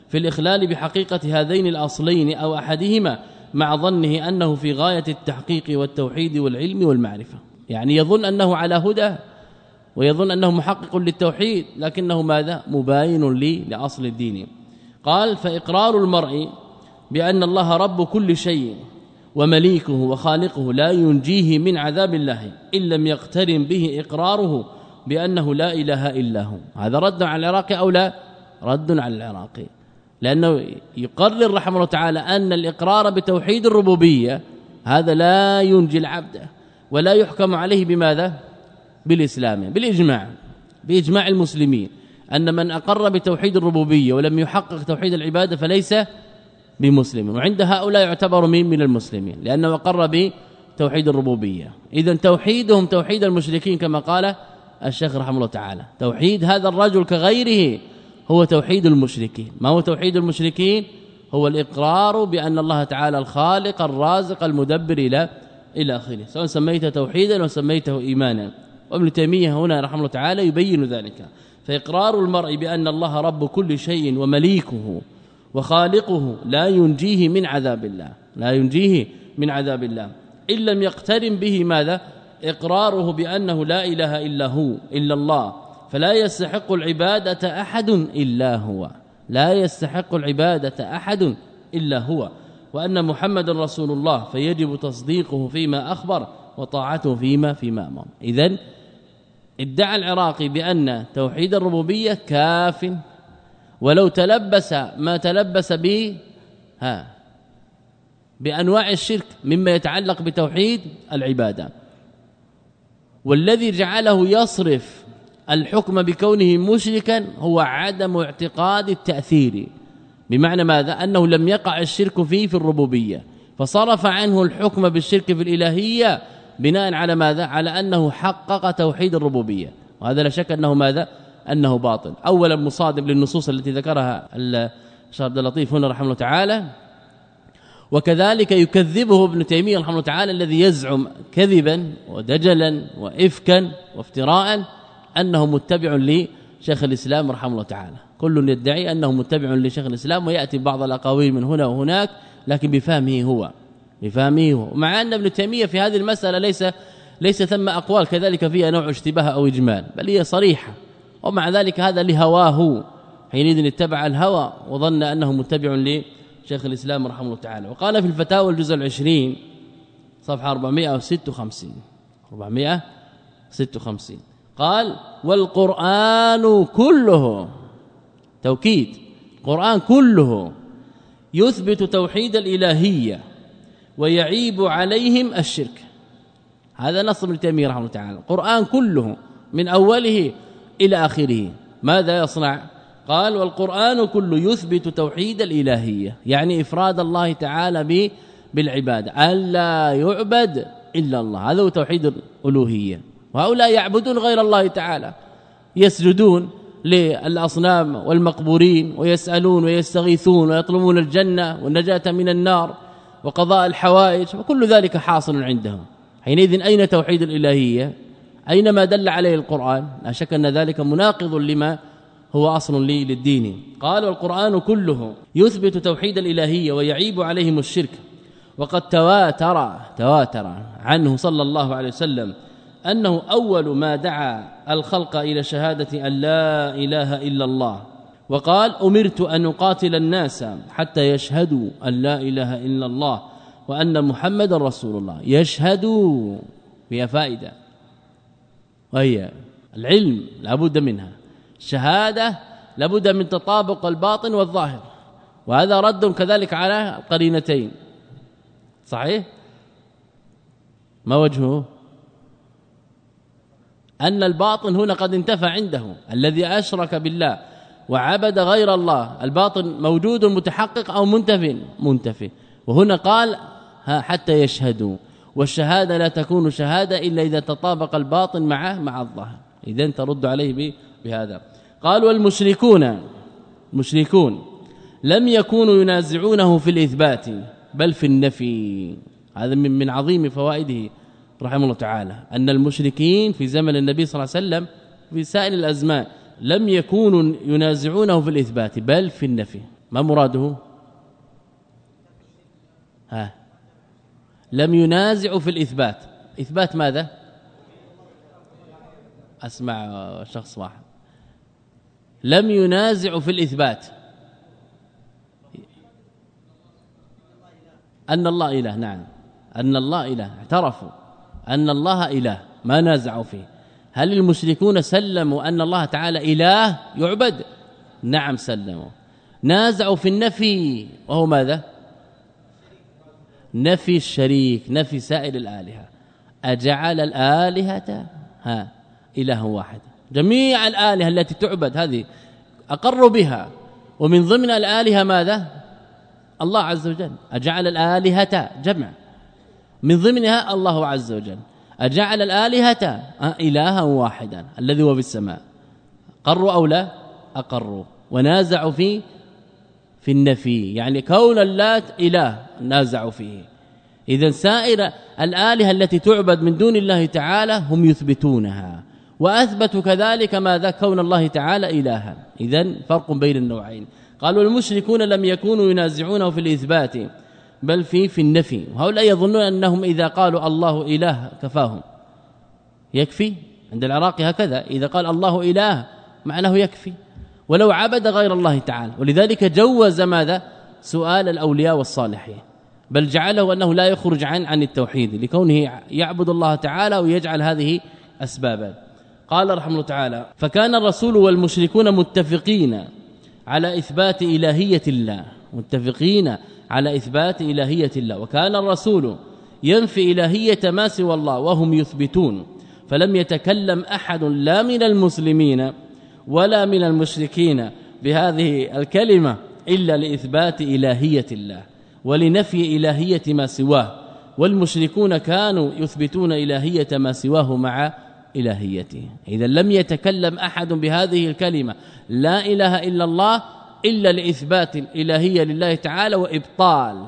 في الإخلال بحقيقة هذين الأصلين أو أحدهما مع ظنه أنه في غاية التحقيق والتوحيد والعلم والمعرفة. يعني يظن أنه على هدى ويظن أنه محقق للتوحيد لكنه ماذا؟ مباين لي لأصل الدين. قال فإقرار المرء بأن الله رب كل شيء ومليكه وخالقه لا ينجيه من عذاب الله إن لم يقترن به إقراره بأنه لا إله إلا هو. هذا رد على العراقي أو لا؟ رد على العراقي. لأنه يقرر رحمه الله تعالى أن الإقرار بتوحيد الربوبية هذا لا ينجي العبد ولا يحكم عليه بماذا؟ بالإسلام بالإجماع بإجماع المسلمين أن من أقر بتوحيد الربوبية ولم يحقق توحيد العبادة فليس بمسلم. وعند هؤلاء يعتبر من من المسلمين لأنه أقر بتوحيد الربوبية. اذا توحيدهم توحيد المشركين كما قال الشيخ رحمه الله تعالى. توحيد هذا الرجل كغيره هو توحيد المشركين. ما هو توحيد المشركين؟ هو الإقرار بأن الله تعالى الخالق الرازق المدبر إلى إلى آخره. سواء سميته توحيدا أو سميته ايمانا. وابن تيمية هنا رحمه الله تعالى يبين ذلك. فإقرار المرء بأن الله رب كل شيء ومليكه وخالقه لا ينجيه من عذاب الله. لا ينجيه من عذاب الله. إن لم يقترن به ماذا؟ إقراره بأنه لا إله إلا هو إلا الله. فلا يستحق العبادة أحد إلا هو. لا يستحق العبادة أحد إلا هو. وأن محمد رسول الله فيجب تصديقه فيما أخبر وطاعته فيما فيما أمر. اذا ادعى العراقي بأن توحيد الربوبية كاف ولو تلبس ما تلبس به ها بأنواع الشرك مما يتعلق بتوحيد العبادة. والذي جعله يصرف الحكم بكونه مشركا هو عدم اعتقاد التأثير. بمعنى ماذا؟ أنه لم يقع الشرك فيه في الربوبية. فصرف عنه الحكم بالشرك في الإلهية بناء على ماذا؟ على أنه حقق توحيد الربوبية. وهذا لا شك أنه ماذا؟ أنه باطل. اولا مصادم للنصوص التي ذكرها الشيخ عبد اللطيف هنا رحمه الله تعالى. وكذلك يكذبه ابن تيمية رحمه الله تعالى الذي يزعم كذبا ودجلا وافكا وافتراء أنه متبع لشيخ الإسلام رحمه الله تعالى. كل يدعي أنه متبع لشيخ الإسلام ويأتي بعض الأقاويل من هنا وهناك لكن بفهمه هو. بفهمه هو مع أن ابن تيمية في هذه المسألة ليس ليس ثم أقوال كذلك فيها نوع اشتباه أو إجمال بل هي صريحة. ومع ذلك هذا لهواه. حينئذ اتبع الهوى وظن أنه متبع لشيخ الإسلام رحمه الله تعالى. وقال في الفتاوى الجزء العشرين صفحة 456 456 قال والقرآن كله توكيد القرآن كله يثبت توحيد الإلهية. ويعيب عليهم الشرك. هذا نص ابن تيمية رحمه الله تعالى. القرآن كله من أوله إلى آخره. ماذا يصنع؟ قال والقرآن كله يثبت توحيد الإلهية. يعني إفراد الله تعالى بالعبادة. ألا يعبد إلا الله. هذا هو توحيد الألوهية. وهؤلاء يعبدون غير الله تعالى. يسجدون للأصنام والمقبورين ويسألون ويستغيثون ويطلبون الجنة والنجاة من النار. وقضاء الحوائج وكل ذلك حاصل عندهم. حينئذ أين توحيد الإلهية؟ أين ما دل عليه القرآن؟ لا شك أن ذلك مناقض لما هو أصل لي للدين. قال القران كله يثبت توحيد الإلهية ويعيب عليهم الشرك. وقد تواتر تواتر عنه صلى الله عليه وسلم أنه أول ما دعا الخلق إلى شهادة أن لا إله إلا الله. وقال أمرت أن أقاتل الناس حتى يشهدوا أن لا إله إلا الله وأن محمد رسول الله. يشهدوا فيها فائدة. وهي العلم لابد منها. الشهادة لابد من تطابق الباطن والظاهر. وهذا رد كذلك على قرينتين. صحيح؟ ما وجهه؟ أن الباطن هنا قد انتفى عنده. الذي أشرك بالله. وعبد غير الله. الباطن موجود متحقق أو منتف منتفي وهنا قال حتى يشهدوا. والشهادة لا تكون شهادة إلا إذا تطابق الباطن معه مع الظاهر. إذا ترد عليه بهذا. قال والمشركون المشركون لم يكونوا ينازعونه في الإثبات بل في النفي. هذا من من عظيم فوائده رحمه الله تعالى. أن المشركين في زمن النبي صلى الله عليه وسلم في سائر الأزمان لم يكونوا ينازعونه في الإثبات بل في النفي. ما مراده؟ ها. لم ينازعوا في الإثبات. إثبات ماذا؟ أسمع شخص واحد. لم ينازعوا في الإثبات. أن الله إله نعم. أن الله إله اعترفوا. أن الله إله ما نازعوا فيه. هل المشركون سلموا أن الله تعالى إله يعبد؟ نعم سلموا. نازعوا في النفي وهو ماذا؟ نفي الشريك نفي سائر الآلهة. أجعل الآلهة ها إله واحد. جميع الآلهة التي تعبد هذه أقروا بها. ومن ضمن الآلهة ماذا؟ الله عز وجل. أجعل الآلهة جمع من ضمنها الله عز وجل. أجعل الآلهة إلها واحدا الذي هو في السماء. قروا أو لا؟ أقروا. ونازعوا في في النفي. يعني كون اللات إله نازعوا فيه. اذا سائر الآلهة التي تعبد من دون الله تعالى هم يثبتونها. وأثبتوا كذلك ماذا كون الله تعالى إلها. اذا فرق بين النوعين. قالوا المشركون لم يكونوا ينازعونه في الإثبات. بل في في النفي. وهؤلاء يظنون أنهم إذا قالوا الله إله كفاهم. يكفي؟ عند العراقي هكذا. إذا قال الله إله معناه يكفي. ولو عبد غير الله تعالى. ولذلك جوز ماذا؟ سؤال الأولياء والصالحين. بل جعله أنه لا يخرج عن عن التوحيد لكونه يعبد الله تعالى ويجعل هذه اسبابا. قال رحمه الله تعالى فكان الرسول والمشركون متفقين على إثبات إلهية الله. متفقين على إثبات إلهية الله. وكان الرسول ينفي إلهية ما سوى الله وهم يثبتون. فلم يتكلم أحد لا من المسلمين ولا من المشركين بهذه الكلمة إلا لإثبات إلهية الله ولنفي إلهية ما سواه. والمشركون كانوا يثبتون إلهية ما سواه مع إلهيته. إذا لم يتكلم أحد بهذه الكلمة. لا إله إلا الله إلا لإثبات الإلهية لله تعالى وإبطال.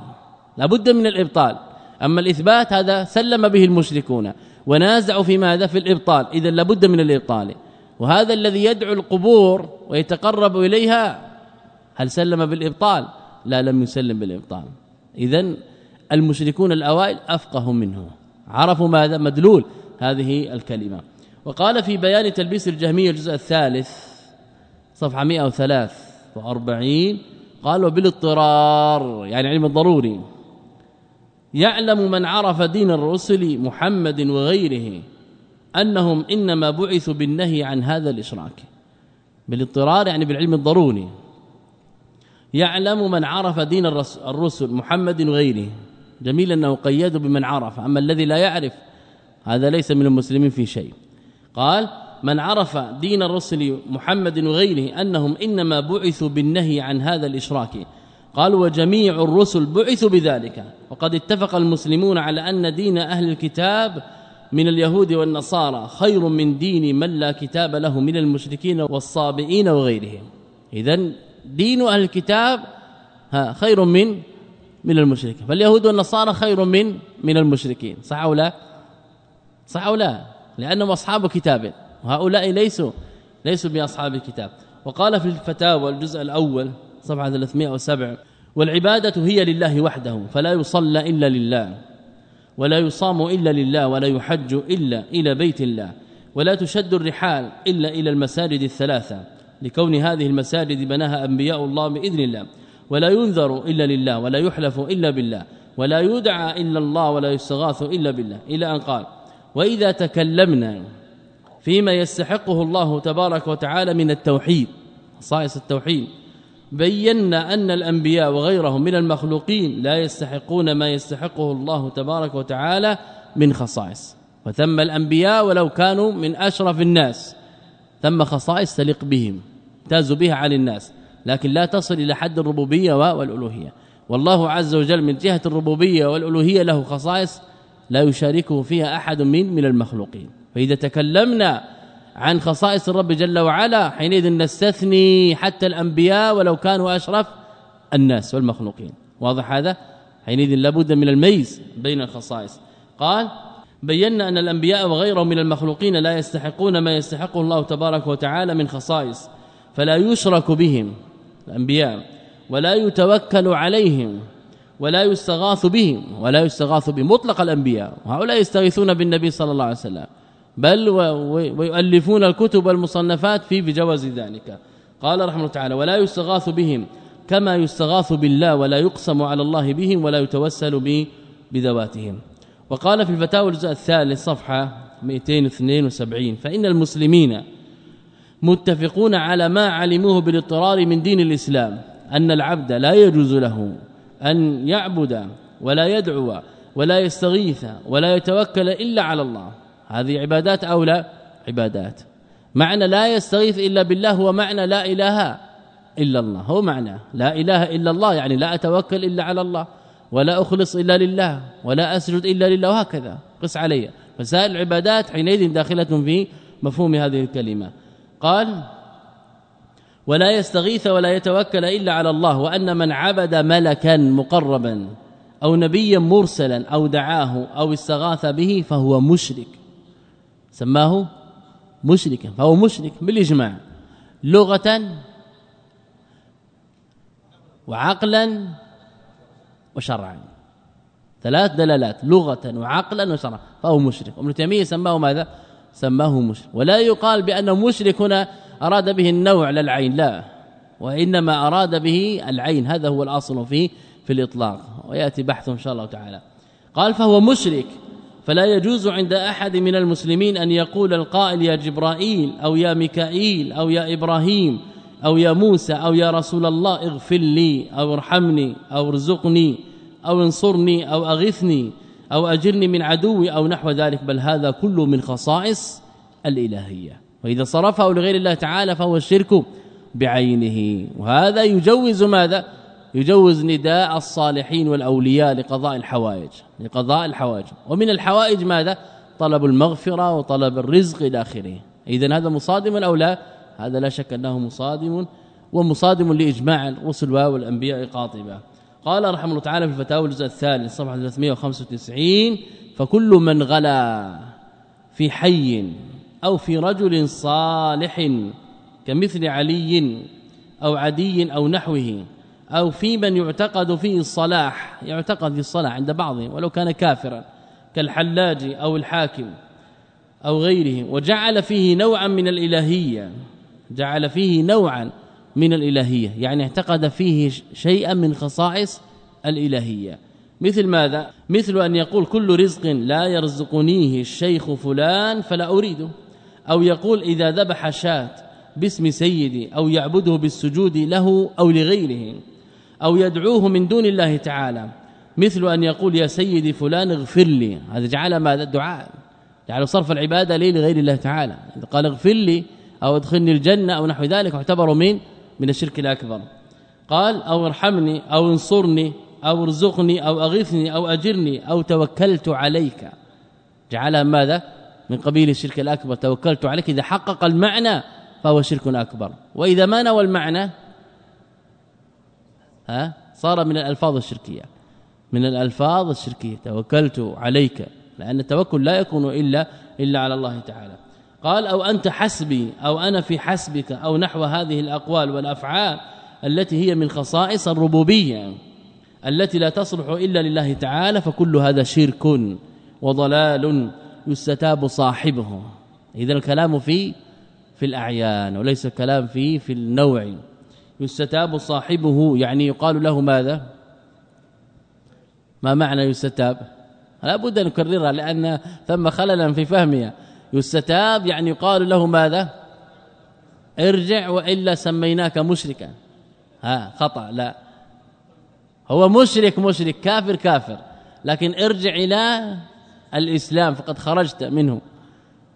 لابد من الإبطال. أما الإثبات هذا سلم به المشركون. ونازعوا في ماذا؟ في الإبطال. إذا لابد من الإبطال. وهذا الذي يدعو القبور ويتقرب إليها هل سلم بالإبطال؟ لا لم يسلم بالإبطال. إذا المشركون الأوائل أفقه منه. عرفوا ماذا؟ مدلول هذه الكلمة. وقال في بيان تلبيس الجهمية الجزء الثالث صفحة 103 وأربعين قال وبالاضطرار يعني علم الضروري. يعلم من عرف دين الرسل محمد وغيره أنهم إنما بعثوا بالنهي عن هذا الإشراك. بالاضطرار يعني بالعلم الضروري. يعلم من عرف دين الرسل محمد وغيره. جميل أنه قيد بمن عرف أما الذي لا يعرف هذا ليس من المسلمين في شيء. قال من عرف دين الرسل محمد وغيره أنهم إنما بعثوا بالنهي عن هذا الإشراك. قال وجميع الرسل بعثوا بذلك. وقد اتفق المسلمون على أن دين أهل الكتاب من اليهود والنصارى خير من دين من لا كتاب له من المشركين والصابئين وغيرهم. اذا دين أهل الكتاب خير من من المشركين. فاليهود والنصارى خير من من المشركين. صح أو لا؟ صح أو لا؟ لأنهم أصحاب كتاب. وهؤلاء ليسوا ليسوا بأصحاب الكتاب. وقال في الفتاوى الجزء الأول صفحة 307 والعبادة هي لله وحده فلا يصلى إلا لله ولا يصام إلا لله ولا يحج إلا إلى بيت الله ولا تشد الرحال إلا إلى المساجد الثلاثة لكون هذه المساجد بناها أنبياء الله بإذن الله ولا ينذر إلا لله ولا يحلف إلا بالله ولا يدعى إلا الله ولا يستغاث إلا بالله. إلى أن قال وإذا تكلمنا فيما يستحقه الله تبارك وتعالى من التوحيد خصائص التوحيد. بينا أن الأنبياء وغيرهم من المخلوقين لا يستحقون ما يستحقه الله تبارك وتعالى من خصائص. وثم الأنبياء ولو كانوا من أشرف الناس ثم خصائص تليق بهم تاز بها على الناس. لكن لا تصل إلى حد الربوبية والألوهية. والله عز وجل من جهة الربوبية والألوهية له خصائص لا يشاركه فيها أحد من من المخلوقين. فإذا تكلمنا عن خصائص الرب جل وعلا حينئذ نستثني حتى الأنبياء ولو كانوا أشرف الناس والمخلوقين. واضح هذا؟ حينئذ لابد من الميز بين الخصائص. قال بينا أن الأنبياء وغيرهم من المخلوقين لا يستحقون ما يستحقه الله تبارك وتعالى من خصائص فلا يشرك بهم الأنبياء ولا يتوكل عليهم ولا يستغاث بهم ولا يستغاث بمطلق الأنبياء. وهؤلاء يستغيثون بالنبي صلى الله عليه وسلم. بل ويؤلفون الكتب والمصنفات في بجواز ذلك. قال رحمه الله تعالى ولا يستغاث بهم كما يستغاث بالله ولا يقسم على الله بهم ولا يتوسل به بذواتهم. وقال في الفتاوى الجزء الثالث صفحة 272 فإن المسلمين متفقون على ما علموه بالاضطرار من دين الإسلام أن العبد لا يجوز له أن يعبد ولا يدعو ولا يستغيث ولا يتوكل إلا على الله. هذه عبادات أو لا؟ عبادات. معنى لا يستغيث إلا بالله هو معنى لا إله إلا الله. هو معنى لا إله إلا الله يعني لا أتوكل إلا على الله ولا أخلص إلا لله ولا أسجد إلا لله وهكذا. قس علي. فسائر العبادات حينئذ داخلة في مفهوم هذه الكلمة. قال ولا يستغيث ولا يتوكل إلا على الله وأن من عبد ملكا مقربا أو نبيا مرسلا أو دعاه أو استغاث به فهو مشرك. سماه مشركا فهو مشرك بالإجماع لغة وعقلا وشرعا. ثلاث دلالات لغة وعقلا وشرعا فهو مشرك. ابن تيمية سماه ماذا؟ سماه مشرك. ولا يقال بانه مشرك هنا أراد به النوع للعين لا. وإنما أراد به العين هذا هو الأصل فيه في الإطلاق. ويأتي بحثه إن شاء الله تعالى. قال فهو مشرك. فلا يجوز عند أحد من المسلمين أن يقول القائل يا جبرائيل أو يا ميكائيل أو يا إبراهيم أو يا موسى أو يا رسول الله اغفر لي أو ارحمني أو ارزقني أو انصرني أو أغثني أو أجرني من عدوي أو نحو ذلك بل هذا كله من خصائص الإلهية. وإذا صرفه لغير الله تعالى فهو الشرك بعينه. وهذا يجوز ماذا؟ يجوز نداء الصالحين والأولياء لقضاء الحوائج لقضاء الحوائج. ومن الحوائج ماذا؟ طلب المغفرة وطلب الرزق إلى آخره. اذا هذا مصادم أو لا هذا لا شك أنه مصادم ومصادم لإجماع الرسل والأنبياء قاطبة. قال رحمه الله تعالى في الفتاوى الجزء الثالث صفحة 395 فكل من غلا في حي أو في رجل صالح كمثل علي أو عدي أو نحوه أو في من يعتقد فيه الصلاح يعتقد في الصلاح عند بعضهم ولو كان كافرا كالحلاج أو الحاكم أو غيره وجعل فيه نوعا من الإلهية جعل فيه نوعا من الإلهية يعني اعتقد فيه شيئا من خصائص الإلهية. مثل ماذا؟ مثل أن يقول كل رزق لا يرزقنيه الشيخ فلان فلا أريده أو يقول إذا ذبح شاة باسم سيدي أو يعبده بالسجود له أو لغيره. أو يدعوه من دون الله تعالى. مثل أن يقول يا سيدي فلان اغفر لي. هذا جعل ماذا الدعاء. جعل صرف العبادة لي لغير الله تعالى. قال اغفر لي أو ادخلني الجنة أو نحو ذلك اعتبر من من الشرك الأكبر. قال أو ارحمني أو انصرني أو ارزقني أو أغثني أو أجرني أو توكلت عليك. جعلها ماذا من قبيل الشرك الأكبر. توكلت عليك إذا حقق المعنى فهو شرك أكبر. وإذا ما نوى المعنى ها؟ صار من الألفاظ الشركية. من الألفاظ الشركية. توكلت عليك لأن التوكل لا يكون إلا إلا على الله تعالى. قال أو أنت حسبي أو أنا في حسبك أو نحو هذه الأقوال والأفعال التي هي من خصائص الربوبية التي لا تصلح إلا لله تعالى فكل هذا شرك وضلال يستتاب صاحبه. اذا الكلام في في الأعيان وليس الكلام في في النوع. يستتاب صاحبه يعني يقال له ماذا؟ ما معنى يستتاب؟ لا بد أن نكررها لأن ثم خللا في فهمها. يستتاب يعني يقال له ماذا؟ ارجع وإلا سميناك مشركا. ها خطأ لا. هو مشرك مشرك كافر كافر. لكن ارجع إلى الإسلام فقد خرجت منه.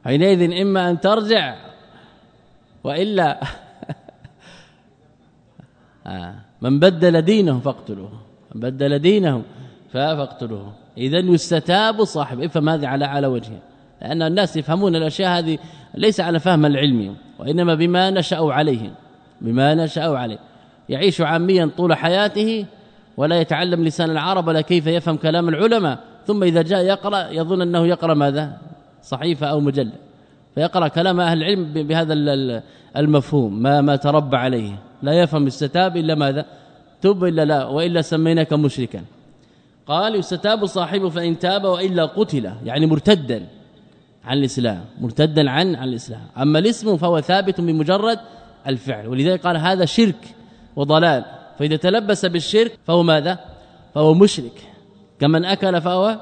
حينئذ إما أن ترجع وإلا من بدل دينه فاقتلوه. من بدل دينه فاقتلوه. اذا يستتاب صاحب. افهم هذه على على وجهه؟ لأن الناس يفهمون الأشياء هذه ليس على فهم العلمي وإنما بما نشأوا عليه. بما نشأوا عليه. يعيش عاميا طول حياته ولا يتعلم لسان العرب ولا كيف يفهم كلام العلماء. ثم إذا جاء يقرأ يظن أنه يقرأ ماذا؟ صحيفة أو مجلد فيقرأ كلام أهل العلم بهذا المفهوم ما ما تربى عليه. لا يفهم الستاب إلا ماذا؟ تب إلا لا وإلا سميناك مشركا. قال يستتاب صاحبه فإن تاب وإلا قتل يعني مرتدا عن الإسلام مرتدا عن عن الإسلام. أما الاسم فهو ثابت بمجرد الفعل ولذلك قال هذا شرك وضلال. فإذا تلبس بالشرك فهو ماذا؟ فهو مشرك. كمن أكل فهو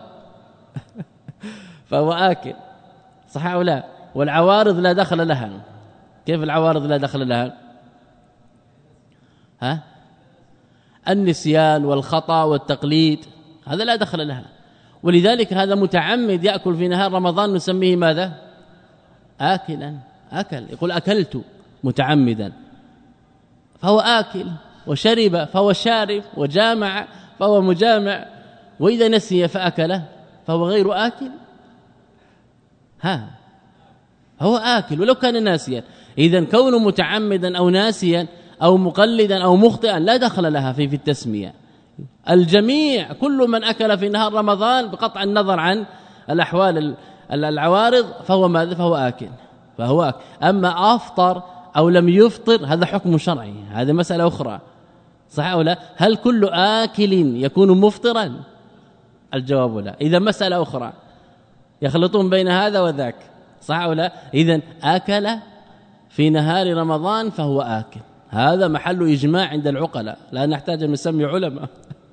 (laughs) فهو آكل. صح أو لا؟ والعوارض لا دخل لها. كيف العوارض لا دخل لها؟ ها؟ النسيان والخطأ والتقليد هذا لا دخل لها. ولذلك هذا متعمد يأكل في نهار رمضان نسميه ماذا؟ اكلا آكل. يقول أكلت متعمدا. فهو آكل وشرب فهو شارب وجامع فهو مجامع. وإذا نسي فأكل فهو غير آكل. ها؟ هو آكل ولو كان ناسيا. إذا كونه متعمدا أو ناسيا أو مقلدا أو مخطئا لا دخل لها في في التسمية. الجميع كل من أكل في نهار رمضان بقطع النظر عن الأحوال العوارض فهو ماذا؟ فهو آكل فهو آكل. أما أفطر أو لم يفطر هذا حكم شرعي هذه مسألة أخرى. صح أو لا؟ هل كل آكل يكون مفطرا؟ الجواب لا. إذا مسألة أخرى. يخلطون بين هذا وذاك. صح أو لا؟ اذا آكل في نهار رمضان فهو آكل. هذا محل إجماع عند العقلاء لا نحتاج أن نسمي علماء.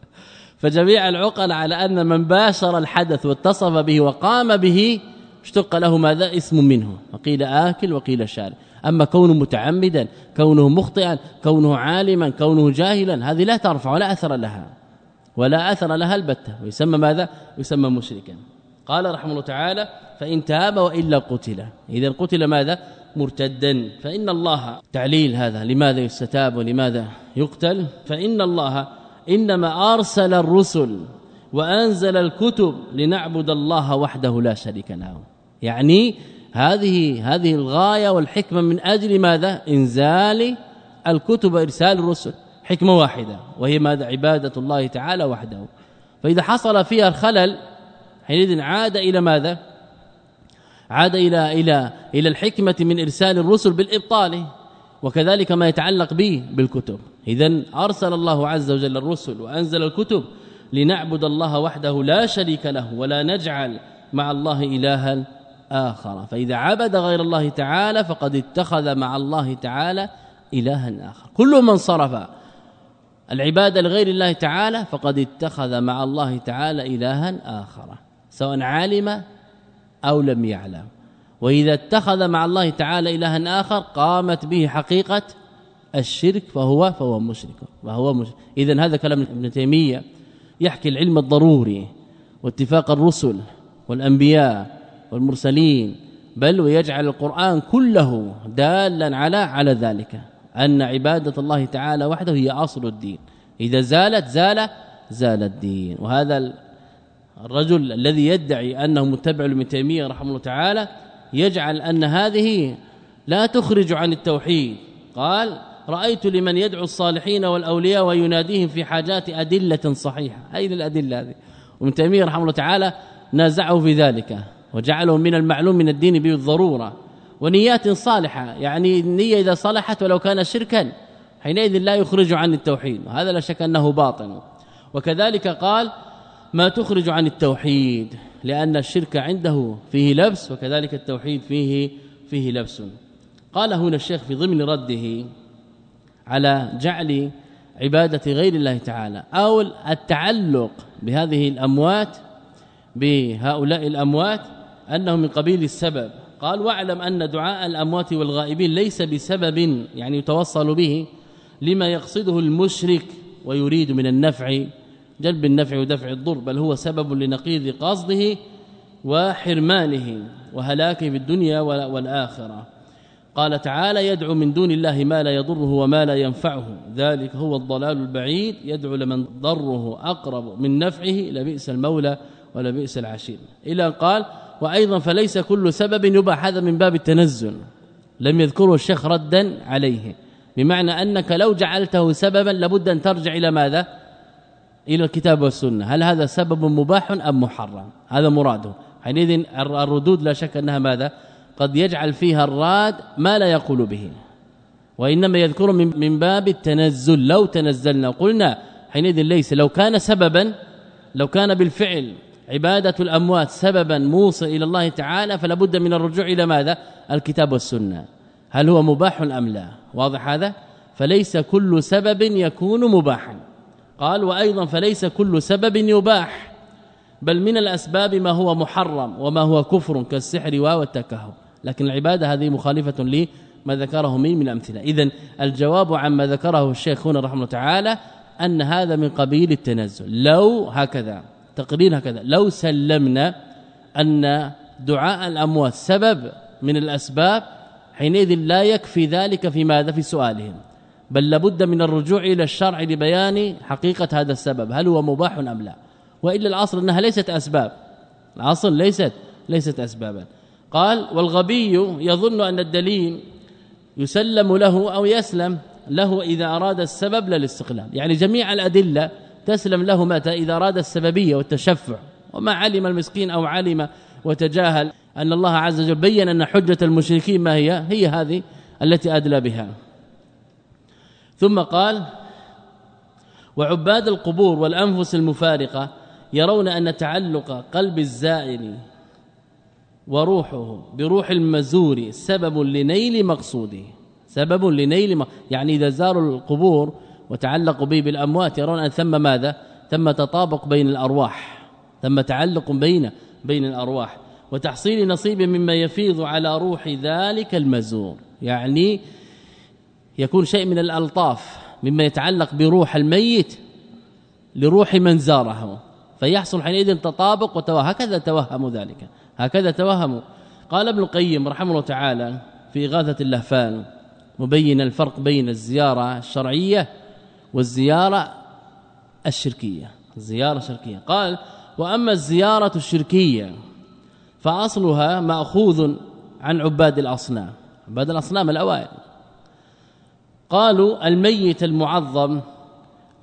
(laughs) فجميع العقلاء على أن من باشر الحدث واتصف به وقام به اشتق له ماذا؟ اسم منه. وقيل آكل وقيل شارب. أما كونه متعمدا كونه مخطئا كونه عالما كونه جاهلا هذه لا ترفع ولا أثر لها. ولا أثر لها البتة. ويسمى ماذا؟ يسمى مشركا. قال رحمه الله تعالى فإن تاب وإلا قتل. إذا قتل ماذا؟ مرتدا فإن الله تعليل هذا لماذا يستتاب ولماذا يقتل؟ فإن الله إنما أرسل الرسل وأنزل الكتب لنعبد الله وحده لا شريك له. يعني هذه هذه الغاية والحكمة من أجل ماذا؟ إنزال الكتب وإرسال الرسل. حكمة واحدة وهي ماذا؟ عبادة الله تعالى وحده. فإذا حصل فيها الخلل حينئذ عاد إلى ماذا؟ عاد إلى إلى إلى الحكمة من إرسال الرسل بالإبطال وكذلك ما يتعلق به بالكتب. اذا أرسل الله عز وجل الرسل وأنزل الكتب لنعبد الله وحده لا شريك له ولا نجعل مع الله إلها آخر. فإذا عبد غير الله تعالى فقد اتخذ مع الله تعالى إلها آخر. كل من صرف العبادة لغير الله تعالى فقد اتخذ مع الله تعالى إلها آخر. سواء علم أو لم يعلم. وإذا اتخذ مع الله تعالى إلها آخر قامت به حقيقة الشرك فهو فهو مشرك وهو مشرك اذا هذا كلام ابن تيمية يحكي العلم الضروري واتفاق الرسل والأنبياء والمرسلين بل ويجعل القرآن كله دالا على على ذلك أن عبادة الله تعالى وحده هي أصل الدين. إذا زالت زال زال الدين. وهذا الرجل الذي يدعي أنه متبع لابن تيمية رحمه الله تعالى يجعل أن هذه لا تخرج عن التوحيد. قال رأيت لمن يدعو الصالحين والأولياء ويناديهم في حاجات أدلة صحيحة. أين الأدلة هذه؟ وابن تيمية رحمه الله تعالى نازعه في ذلك وجعله من المعلوم من الدين بالضروره ونيات صالحة. يعني النية إذا صلحت ولو كان شركا حينئذ لا يخرج عن التوحيد. وهذا لا شك أنه باطن. وكذلك قال ما تخرج عن التوحيد لأن الشرك عنده فيه لبس وكذلك التوحيد فيه فيه لبس. قال هنا الشيخ في ضمن رده على جعل عبادة غير الله تعالى أو التعلق بهذه الأموات بهؤلاء الأموات أنه من قبيل السبب. قال واعلم أن دعاء الأموات والغائبين ليس بسبب يعني يتوصل به لما يقصده المشرك ويريد من النفع جلب النفع ودفع الضر بل هو سبب لنقيض قصده وحرمانه وهلاكه في الدنيا والآخرة. قال تعالى يدعو من دون الله ما لا يضره وما لا ينفعه. ذلك هو الضلال البعيد. يدعو لمن ضره أقرب من نفعه لبئس المولى ولبئس العشير. إلى قال وأيضا فليس كل سبب يباح هذا من باب التنزل. لم يذكره الشيخ ردا عليه. بمعنى أنك لو جعلته سببا لابد أن ترجع إلى ماذا؟ إلى الكتاب والسنة. هل هذا سبب مباح أم محرم؟ هذا مراده. حينئذ الردود لا شك أنها ماذا؟ قد يجعل فيها الراد ما لا يقول به. وإنما يذكر من باب التنزل. لو تنزلنا قلنا حينئذ ليس. لو كان سببا لو كان بالفعل عبادة الأموات سببا موصل إلى الله تعالى فلا بد من الرجوع إلى ماذا؟ الكتاب والسنة. هل هو مباح أم لا؟ واضح هذا؟ فليس كل سبب يكون مباحا. قال وأيضا فليس كل سبب يباح بل من الأسباب ما هو محرم وما هو كفر كالسحر والتكهن لكن العبادة هذه مخالفة لي ما ذكره من من الامثله اذا الجواب عما ذكره الشيخ هنا رحمه الله تعالى أن هذا من قبيل التنزل. لو هكذا تقرير هكذا لو سلمنا أن دعاء الأموات سبب من الأسباب حينئذ لا يكفي ذلك في ماذا؟ في سؤالهم. بل لابد من الرجوع إلى الشرع لبيان حقيقة هذا السبب هل هو مباح أم لا؟ وإلا الاصل إنها ليست أسباب. الاصل ليست ليست اسبابا. قال والغبي يظن أن الدليل يسلم له أو يسلم له إذا أراد السبب للاستقلال. يعني جميع الأدلة تسلم له متى؟ إذا أراد السببية والتشفع. وما علم المسكين أو علم وتجاهل أن الله عز وجل بين أن حجة المشركين ما هي؟ هي هذه التي أدلى بها. ثم قال وعباد القبور والأنفس المفارقة يرون أن تعلق قلب الزائر وروحه بروح المزور سبب لنيل مقصوده. سبب لنيل م... يعني إذا زاروا القبور وتعلقوا به بالأموات يرون أن ثم ماذا؟ ثم تطابق بين الأرواح ثم تعلق بين بين الأرواح. وتحصيل نصيب مما يفيض على روح ذلك المزور يعني يكون شيء من الألطاف مما يتعلق بروح الميت لروح من زاره فيحصل حينئذ تطابق وتوهم هكذا توهموا ذلك. هكذا توهموا. قال ابن القيم رحمه الله تعالى في إغاثة اللهفان مبين الفرق بين الزيارة الشرعية والزيارة الشركية. الزيارة الشركية. قال وأما الزيارة الشركية فأصلها مأخوذ عن عباد الأصنام. عباد الأصنام الأوائل. قالوا الميت المعظم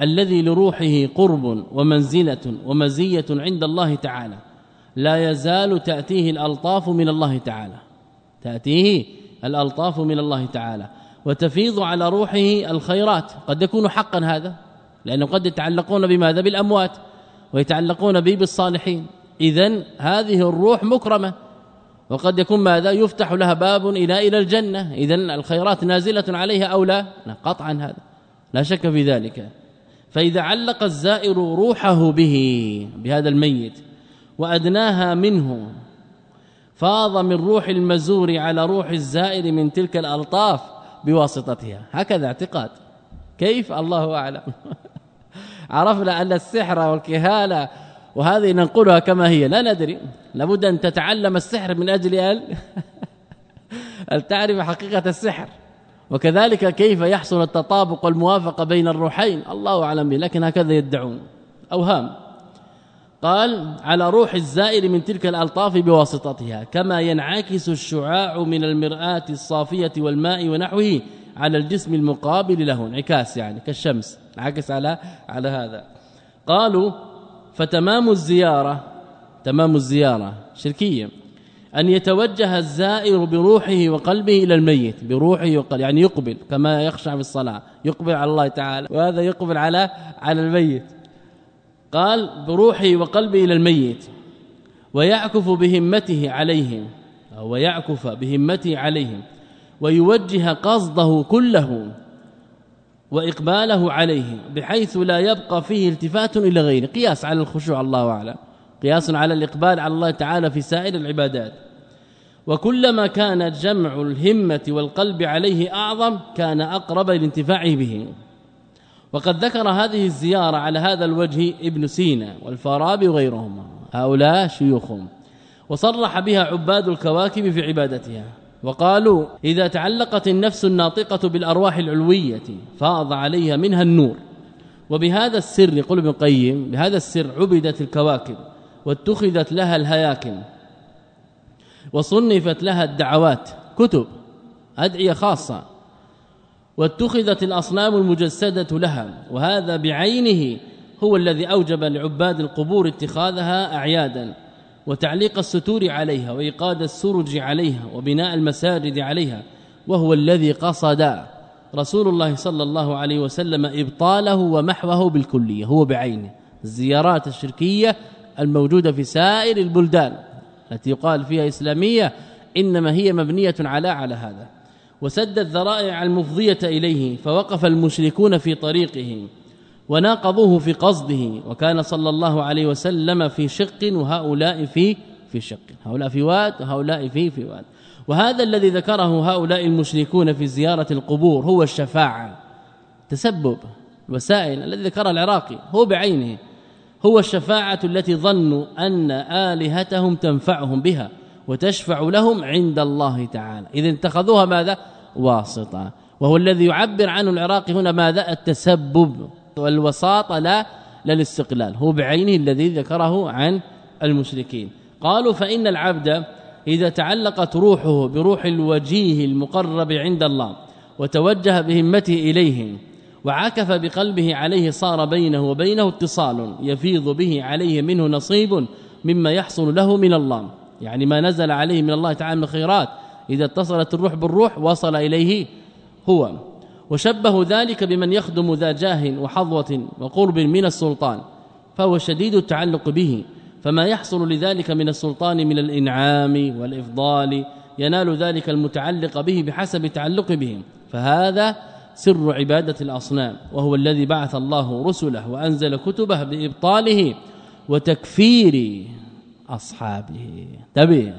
الذي لروحه قرب ومنزلة ومزية عند الله تعالى لا يزال تأتيه الألطاف من الله تعالى تأتيه الألطاف من الله تعالى وتفيض على روحه الخيرات قد يكون حقا هذا؟ لأنه قد يتعلقون بماذا؟ بالأموات ويتعلقون به بالصالحين. إذا هذه الروح مكرمة وقد يكون ماذا؟ يفتح لها باب إلى إلى الجنة. اذا الخيرات نازلة عليها أو لا قطعا هذا. لا شك في ذلك. فإذا علق الزائر روحه به بهذا الميت وأدناها منه فاض من روح المزور على روح الزائر من تلك الألطاف بواسطتها. هكذا اعتقاد. كيف؟ الله أعلم. (laughs) عرفنا أن السحر والكهانة وهذه ننقلها كما هي. لا ندري. لابد أن تتعلم السحر من أن (laughs) أن تعرف حقيقة السحر. وكذلك كيف يحصل التطابق والموافقة بين الروحين. الله أعلم به لكن هكذا يدعون. أوهام. قال على روح الزائر من تلك الألطاف بواسطتها. كما ينعكس الشعاع من المرآة الصافية والماء ونحوه على الجسم المقابل له. انعكاس يعني كالشمس. انعكس على على هذا. قالوا فتمام الزيارة تمام الزيارة شركية أن يتوجه الزائر بروحه وقلبه إلى الميت بروحه وقلبه يعني يقبل كما يخشع في الصلاة يقبل على الله تعالى وهذا يقبل على على الميت. قال بروحه وقلبه إلى الميت ويعكف بهمته عليهم أو يعكف بهمته عليهم ويوجه قصده كله وإقباله عليه بحيث لا يبقى فيه التفات إلى غيره. قياس على الخشوع الله أعلم. قياس على الإقبال على الله تعالى في سائر العبادات. وكلما كان جمع الهمة والقلب عليه أعظم كان أقرب للانتفاع به. وقد ذكر هذه الزيارة على هذا الوجه ابن سينا والفارابي وغيرهم هؤلاء شيوخهم. وصرح بها عباد الكواكب في عبادتها. وقالوا إذا تعلقت النفس الناطقة بالأرواح العلوية فاض عليها منها النور. وبهذا السر يقول ابن القيم بهذا السر عبدت الكواكب واتخذت لها الهياكل وصنفت لها الدعوات كتب أدعية خاصة واتخذت الأصنام المجسدة لها. وهذا بعينه هو الذي أوجب لعباد القبور اتخاذها أعيادا. وتعليق الستور عليها وإيقاد السرج عليها وبناء المساجد عليها وهو الذي قصد رسول الله صلى الله عليه وسلم إبطاله ومحوه بالكلية هو بعينه. الزيارات الشركية الموجودة في سائر البلدان التي يقال فيها إسلامية إنما هي مبنية على على هذا. وسد الذرائع المفضية إليه فوقف المشركون في طريقه. وناقضوه في قصده وكان صلى الله عليه وسلم في شق وهؤلاء في في شق. هؤلاء في واد وهؤلاء في في واد. وهذا الذي ذكره هؤلاء المشركون في زيارة القبور هو الشفاعة تسبب الوسائل الذي ذكرها العراقي هو بعينه. هو الشفاعة التي ظنوا أن آلهتهم تنفعهم بها وتشفع لهم عند الله تعالى. إذا اتخذوها ماذا؟ واسطة. وهو الذي يعبر عنه العراقي هنا ماذا؟ التسبب. والوساطه لا للاستقلال. هو بعينه الذي ذكره عن المشركين. قالوا فإن العبد إذا تعلقت روحه بروح الوجيه المقرب عند الله وتوجه بهمته إليه وعكف بقلبه عليه صار بينه وبينه اتصال يفيض به عليه منه نصيب مما يحصل له من الله. يعني ما نزل عليه من الله تعالى من الخيرات إذا اتصلت الروح بالروح وصل إليه هو. وشبه ذلك بمن يخدم ذا جاه وحظوة وقرب من السلطان فهو شديد التعلق به فما يحصل لذلك من السلطان من الإنعام والإفضال ينال ذلك المتعلق به بحسب تعلق بهم فهذا سر عبادة الأصنام وهو الذي بعث الله رسله وأنزل كتبه بإبطاله وتكفير أصحابه. تبي؟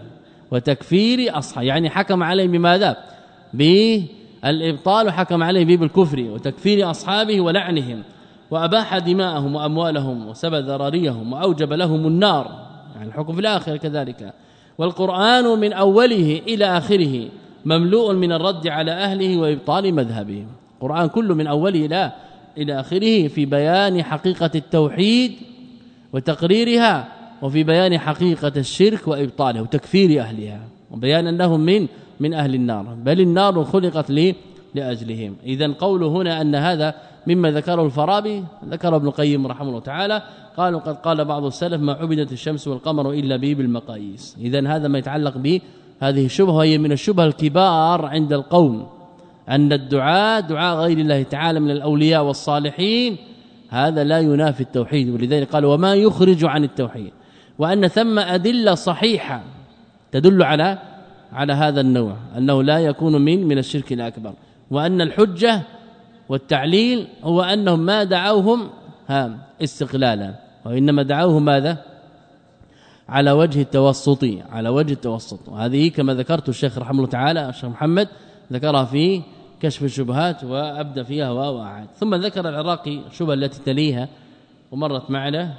وتكفير اصحاب يعني حكم عليهم بماذا؟ بالابطال وحكم عليهم بالكفر وتكفير أصحابه ولعنهم وأباح دماءهم وأموالهم وسبى ذراريهم وأوجب لهم النار. يعني الحكم في الآخرة كذلك. والقرآن من أوله إلى آخره مملوء من الرد على أهله وإبطال مذهبهم القرآن كله من أوله إلى إلى آخره في بيان حقيقة التوحيد وتقريرها وفي بيان حقيقة الشرك وإبطاله وتكفير أهلها. وبيان انهم من من أهل النار. بل النار خلقت لي لأجلهم. اذا قوله هنا أن هذا مما ذكره الفارابي ذكر ابن القيم رحمه الله تعالى قالوا قد قال بعض السلف ما عبدت الشمس والقمر إلا به بالمقاييس. اذا هذا ما يتعلق به هذه الشبهة هي من الشبهة الكبار عند القوم. أن الدعاء دعاء غير الله تعالى من الأولياء والصالحين هذا لا ينافي التوحيد. ولذلك قال وما يخرج عن التوحيد. وأن ثم أدلة صحيحة تدل على على هذا النوع أنه لا يكون من من الشرك الأكبر. وأن الحجة والتعليل هو أنهم ما دعوهم استقلالا. وإنما دعوه ماذا؟ على وجه التوسط على وجه التوسط. وهذه كما ذكرت الشيخ رحمه الله تعالى الشيخ محمد ذكرها في كشف الشبهات وابدا فيها واعاد ثم ذكر العراقي الشبهة التي تليها ومرت معنا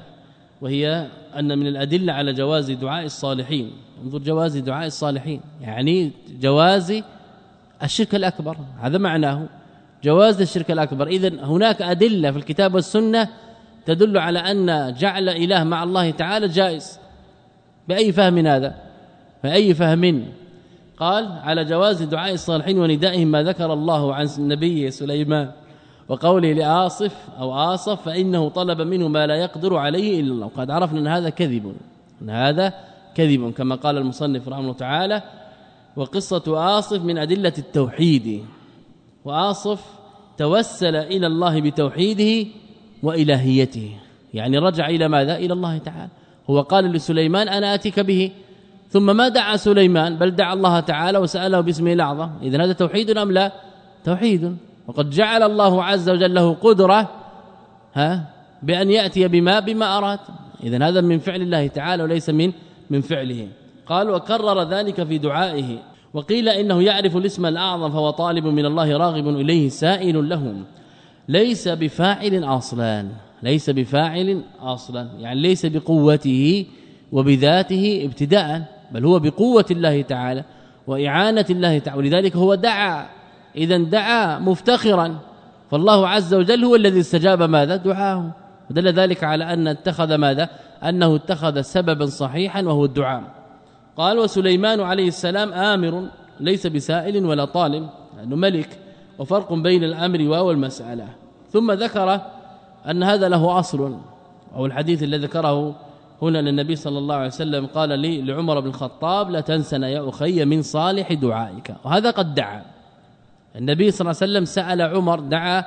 وهي أن من الأدلة على جواز دعاء الصالحين. انظر جواز دعاء الصالحين. يعني جواز الشرك الأكبر. هذا معناه. جواز الشرك الأكبر. إذا هناك أدلة في الكتاب والسنة تدل على أن جعل إله مع الله تعالى جائز. بأي فهم هذا؟ بأي فهم؟ قال على جواز دعاء الصالحين وندائهم ما ذكر الله عن النبي سليمان. وقوله لآصف أو آصف فإنه طلب منه ما لا يقدر عليه إلا الله. وقد عرفنا أن هذا كذب أن هذا كذب كما قال المصنف رحمه الله تعالى وقصة آصف من أدلة التوحيد. وآصف توسل إلى الله بتوحيده وإلهيته. يعني رجع إلى ماذا؟ إلى الله تعالى. هو قال لسليمان أنا آتيك به. ثم ما دعا سليمان؟ بل دعا الله تعالى وسأله باسمه الاعظم اذا هذا توحيد أم لا؟ توحيد. وقد جعل الله عز وجل له قدرة ها بأن يأتي بما بما أراد. اذا هذا من فعل الله تعالى وليس من من فعله. قال وكرر ذلك في دعائه. وقيل إنه يعرف الاسم الأعظم فهو طالب من الله راغب إليه سائل له ليس بفاعل أصلا ليس بفاعل أصلا يعني ليس بقوته وبذاته ابتداء بل هو بقوة الله تعالى وإعانة الله تعالى. ولذلك هو دعا إذا دعا مفتخرا. فالله عز وجل هو الذي استجاب ماذا؟ دعاه ودل ذلك على أن اتخذ ماذا؟ أنه اتخذ سببا صحيحا وهو الدعاء. قال وسليمان عليه السلام آمر ليس بسائل ولا طالب لأنه ملك وفرق بين الأمر والمساله ثم ذكر أن هذا له أصل أو الحديث الذي ذكره هنا للنبي صلى الله عليه وسلم قال لي لعمر بن الخطاب لا تنسنا يا أخي من صالح دعائك. وهذا قد دعا. النبي صلى الله عليه وسلم سأل عمر دعا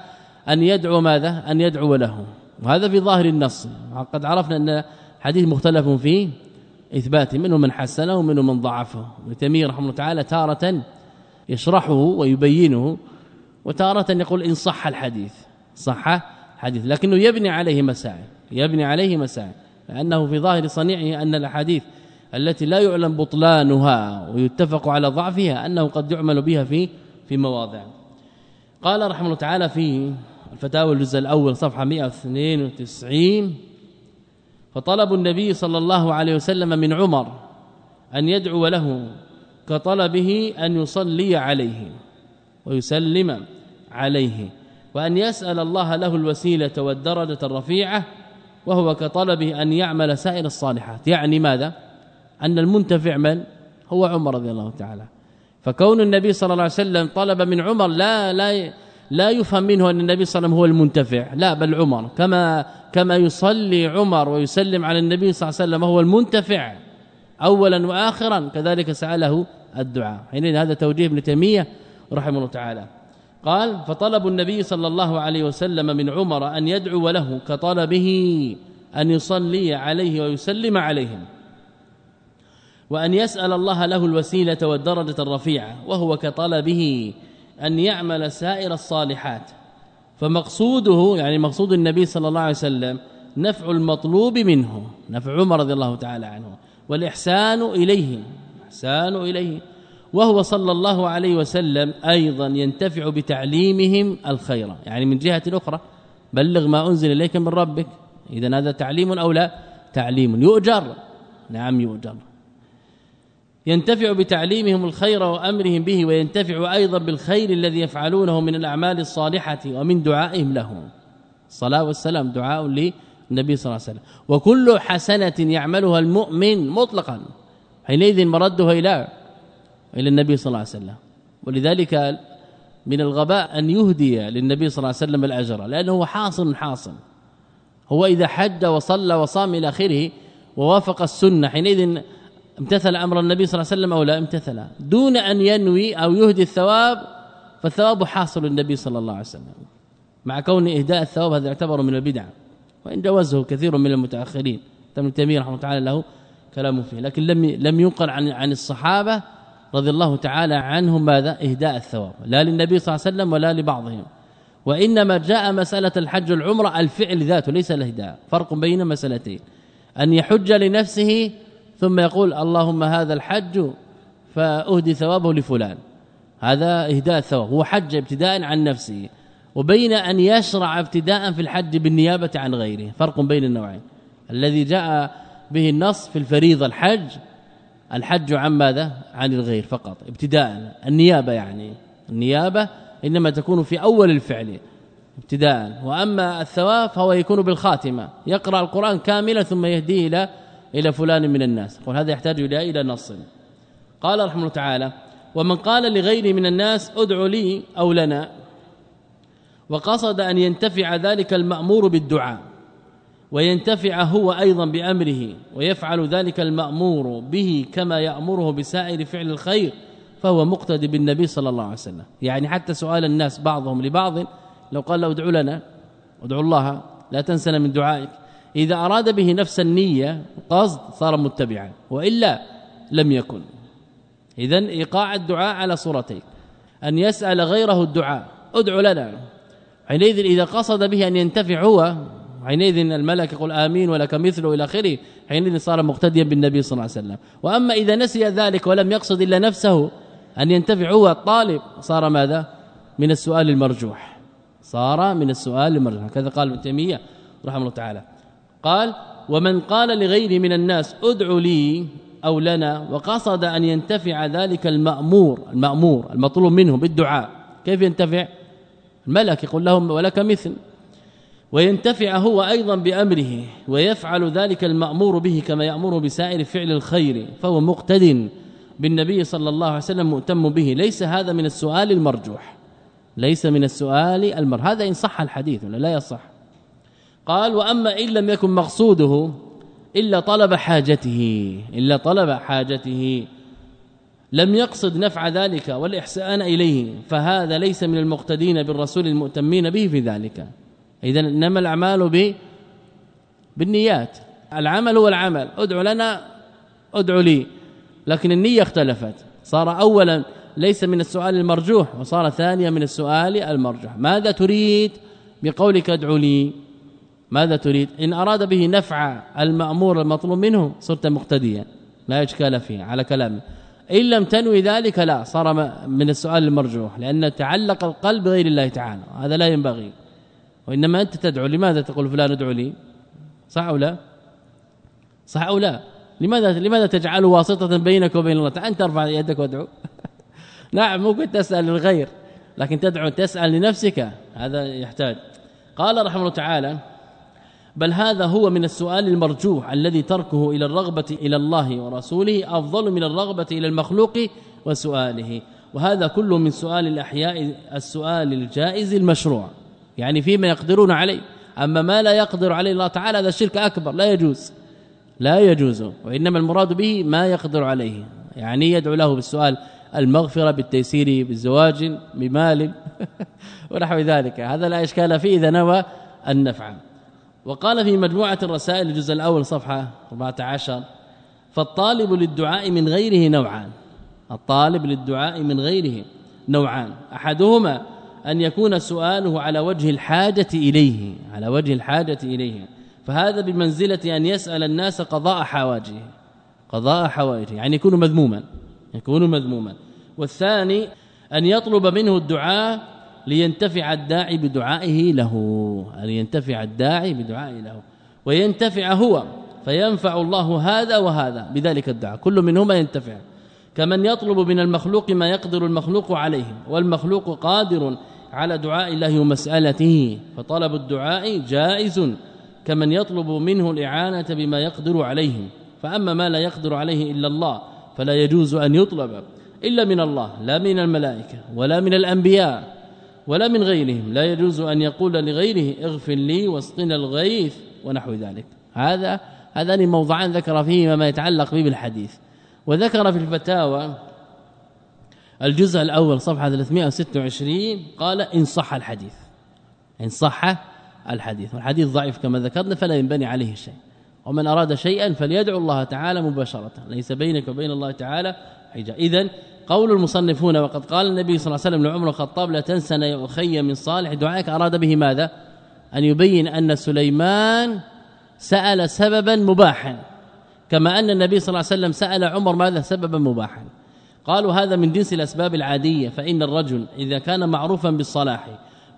أن يدعو ماذا؟ أن يدعو له. وهذا في ظاهر النص. قد عرفنا أن حديث مختلف فيه إثباته منه من حسنه ومنه من ضعفه. ابن رحمه الله تعالى تارة يشرحه ويبينه وتارة يقول إن صح الحديث. صح حديث لكنه يبني عليه مسائل. يبني عليه مسائل. لأنه في ظاهر صنيعه أن الأحاديث التي لا يعلم بطلانها ويتفق على ضعفها أنه قد يعمل بها في في مواضع. قال رحمه الله تعالى في الفتاوى الجزء الأول صفحة 192 فطلب النبي صلى الله عليه وسلم من عمر أن يدعو له كطلبه أن يصلي عليه ويسلم عليه وأن يسأل الله له الوسيلة والدرجة الرفيعة وهو كطلبه أن يعمل سائر الصالحات. يعني ماذا؟ أن المنتفع من؟ هو عمر رضي الله تعالى. فكون النبي صلى الله عليه وسلم طلب من عمر لا لا لا يفهم منه أن النبي صلى الله عليه وسلم هو المنتفع. لا بل عمر. كما كما يصلي عمر ويسلم على النبي صلى الله عليه وسلم هو المنتفع اولا واخرا كذلك سأله الدعاء. حينئذ هذا توجيه ابن تيمية رحمه الله تعالى. قال فطلب النبي صلى الله عليه وسلم من عمر أن يدعو له كطلبه أن يصلي عليه ويسلم عليهم. وأن يسأل الله له الوسيلة والدرجة الرفيعة وهو كطلبه أن يعمل سائر الصالحات. فمقصوده يعني مقصود النبي صلى الله عليه وسلم نفع المطلوب منه نفع عمر رضي الله تعالى عنه والإحسان إليه إحسان إليه. وهو صلى الله عليه وسلم أيضا ينتفع بتعليمهم الخير. يعني من جهة أخرى بلغ ما أنزل إليك من ربك. إذا هذا تعليم أو لا؟ تعليم. يؤجر. نعم يؤجر. ينتفع بتعليمهم الخير وأمرهم به وينتفع أيضا بالخير الذي يفعلونه من الأعمال الصالحة ومن دعائهم له. الصلاة والسلام دعاء للنبي صلى الله عليه وسلم. وكل حسنة يعملها المؤمن مطلقا. حينئذ مرده إلى إلى النبي صلى الله عليه وسلم. ولذلك من الغباء أن يهدي للنبي صلى الله عليه وسلم الأجر لأنه هو حاصل حاصل. هو إذا حج وصلى وصام إلى آخره ووافق السنة حينئذ امتثل أمر النبي صلى الله عليه وسلم أو لا امتثل. دون أن ينوي أو يهدي الثواب فالثواب حاصل للنبي صلى الله عليه وسلم. مع كون إهداء الثواب هذا يعتبر من البدع وإن جوزه كثير من المتأخرين. ابن تيمية رحمه الله تعالى له كلام فيه لكن لم لم ينقل عن عن الصحابة رضي الله تعالى عنهم ماذا؟ إهداء الثواب. لا للنبي صلى الله عليه وسلم ولا لبعضهم. وإنما جاء مسألة الحج والعمرة الفعل ذاته ليس الإهداء. فرق بين مسألتين. أن يحج لنفسه ثم يقول اللهم هذا الحج فأهدي ثوابه لفلان. هذا إهداء الثواب هو حج ابتداء عن نفسه وبين أن يشرع ابتداء في الحج بالنيابة عن غيره فرق بين النوعين. الذي جاء به النص في الفريضة الحج الحج عن ماذا؟ عن الغير فقط ابتداء النيابة يعني. النيابة إنما تكون في أول الفعل ابتداء. وأما الثواب فهو يكون بالخاتمة يقرأ القرآن كاملا ثم يهديه إلى إلى فلان من الناس. قل هذا يحتاج إلى إلى نص. قال رحمه الله تعالى ومن قال لغيري من الناس ادع لي أو لنا. وقصد أن ينتفع ذلك المأمور بالدعاء وينتفع هو أيضا بأمره ويفعل ذلك المأمور به كما يأمره بسائر فعل الخير فهو مقتدي بالنبي صلى الله عليه وسلم. يعني حتى سؤال الناس بعضهم لبعض لو قال له ادعو لنا ادعو الله لا تنسنا من دعائك. إذا أراد به نفس النية قصد صار متبعا وإلا لم يكن. اذا إيقاع الدعاء على صورتين أن يسأل غيره الدعاء ادعو لنا. حينئذ إذا قصد به أن ينتفع هو حينئذ الملك يقول آمين ولك مثله إلى آخره حينئذ صار مقتديا بالنبي صلى الله عليه وسلم. وأما إذا نسي ذلك ولم يقصد إلا نفسه أن ينتفع هو الطالب صار ماذا؟ من السؤال المرجوح. صار من السؤال المرجوح. كذا قال ابن تيمية رحمه الله تعالى. قال ومن قال لغيره من الناس ادعوا لي أو لنا وقصد أن ينتفع ذلك المأمور المأمور المطلوب منه بالدعاء. كيف ينتفع؟ الملك يقول لهم ولك مثل. وينتفع هو أيضا بأمره ويفعل ذلك المأمور به كما يأمر بسائر فعل الخير فهو مقتد بالنبي صلى الله عليه وسلم مؤتم به. ليس هذا من السؤال المرجوح. ليس من السؤال المر هذا إن صح الحديث ولا لا يصح؟ قال وأما إن لم يكن مقصوده إلا طلب حاجته إلا طلب حاجته. لم يقصد نفع ذلك والإحسان إليه فهذا ليس من المقتدين بالرسول المؤتمين به في ذلك. اذا إنما الأعمال ب بالنيات. العمل هو العمل ادعو لنا ادعو لي. لكن النية اختلفت. صار اولا ليس من السؤال المرجوح وصار ثانيا من السؤال المرجوح. ماذا تريد؟ بقولك ادعو لي. ماذا تريد؟ إن أراد به نفع المأمور المطلوب منه صرت مقتديا. لا إشكال فيه على كلامه إن لم تنوي ذلك لا صار من السؤال المرجوح لأن تعلق القلب بغير الله تعالى هذا لا ينبغي. وإنما أنت تدعو لماذا تقول فلان ادعو لي؟ صح أو لا؟ صح أو لا؟ لماذا لماذا تجعل واسطة بينك وبين الله؟ أنت ارفع يدك وادعو. (laughs) نعم ممكن تسأل للغير لكن تدعو تسأل لنفسك هذا يحتاج. قال رحمه الله تعالى بل هذا هو من السؤال المرجوح الذي تركه إلى الرغبة إلى الله ورسوله أفضل من الرغبة إلى المخلوق وسؤاله. وهذا كله من سؤال الأحياء السؤال الجائز المشروع. يعني فيما يقدرون عليه. أما ما لا يقدر عليه الله تعالى هذا الشرك أكبر. لا يجوز. لا يجوز. وإنما المراد به ما يقدر عليه. يعني يدعو له بالسؤال المغفرة بالتيسير بالزواج بمال (laughs) ونحو ذلك. هذا لا إشكال فيه إذا نوى النفع. وقال في مجموعة الرسائل الجزء الأول صفحة 14 فالطالب للدعاء من غيره نوعان. الطالب للدعاء من غيره نوعان. أحدهما أن يكون سؤاله على وجه الحاجة إليه على وجه الحاجة إليه. فهذا بمنزلة أن يسأل الناس قضاء حوائجه قضاء حوائجه يعني يكون مذموما يكون مذموما. والثاني أن يطلب منه الدعاء لينتفع الداعي بدعائه له ان ينتفع الداعي بدعائه له. وينتفع هو فينفع الله هذا وهذا بذلك الدعاء. كل منهما ينتفع. كمن يطلب من المخلوق ما يقدر المخلوق عليه والمخلوق قادر على دعاء الله ومسألته فطلب الدعاء جائز. كمن يطلب منه الإعانة بما يقدر عليه فأما ما لا يقدر عليه إلا الله فلا يجوز أن يطلب إلا من الله لا من الملائكة ولا من الأنبياء. ولا من غيرهم. لا يجوز أن يقول لغيره اغفر لي واسقنا الغيث ونحو ذلك. هذا هذان موضعان ذكر فيهما ما يتعلق به بالحديث. وذكر في الفتاوى الجزء الأول صفحة 326 قال إن صح الحديث. إن صح الحديث. والحديث ضعيف كما ذكرنا فلا ينبني عليه شيء. ومن أراد شيئا فليدعو الله تعالى مباشرة. ليس بينك وبين الله تعالى حجاب. إذن قول المصنفون وقد قال النبي صلى الله عليه وسلم لعمر الخطاب لا تنسنا يا أخي من صالح. دعائك أراد به ماذا؟ أن يبين أن سليمان سأل سببا مباحا كما أن النبي صلى الله عليه وسلم سأل عمر ماذا سببا مباحا. قالوا هذا من جنس الأسباب العادية فإن الرجل إذا كان معروفا بالصلاح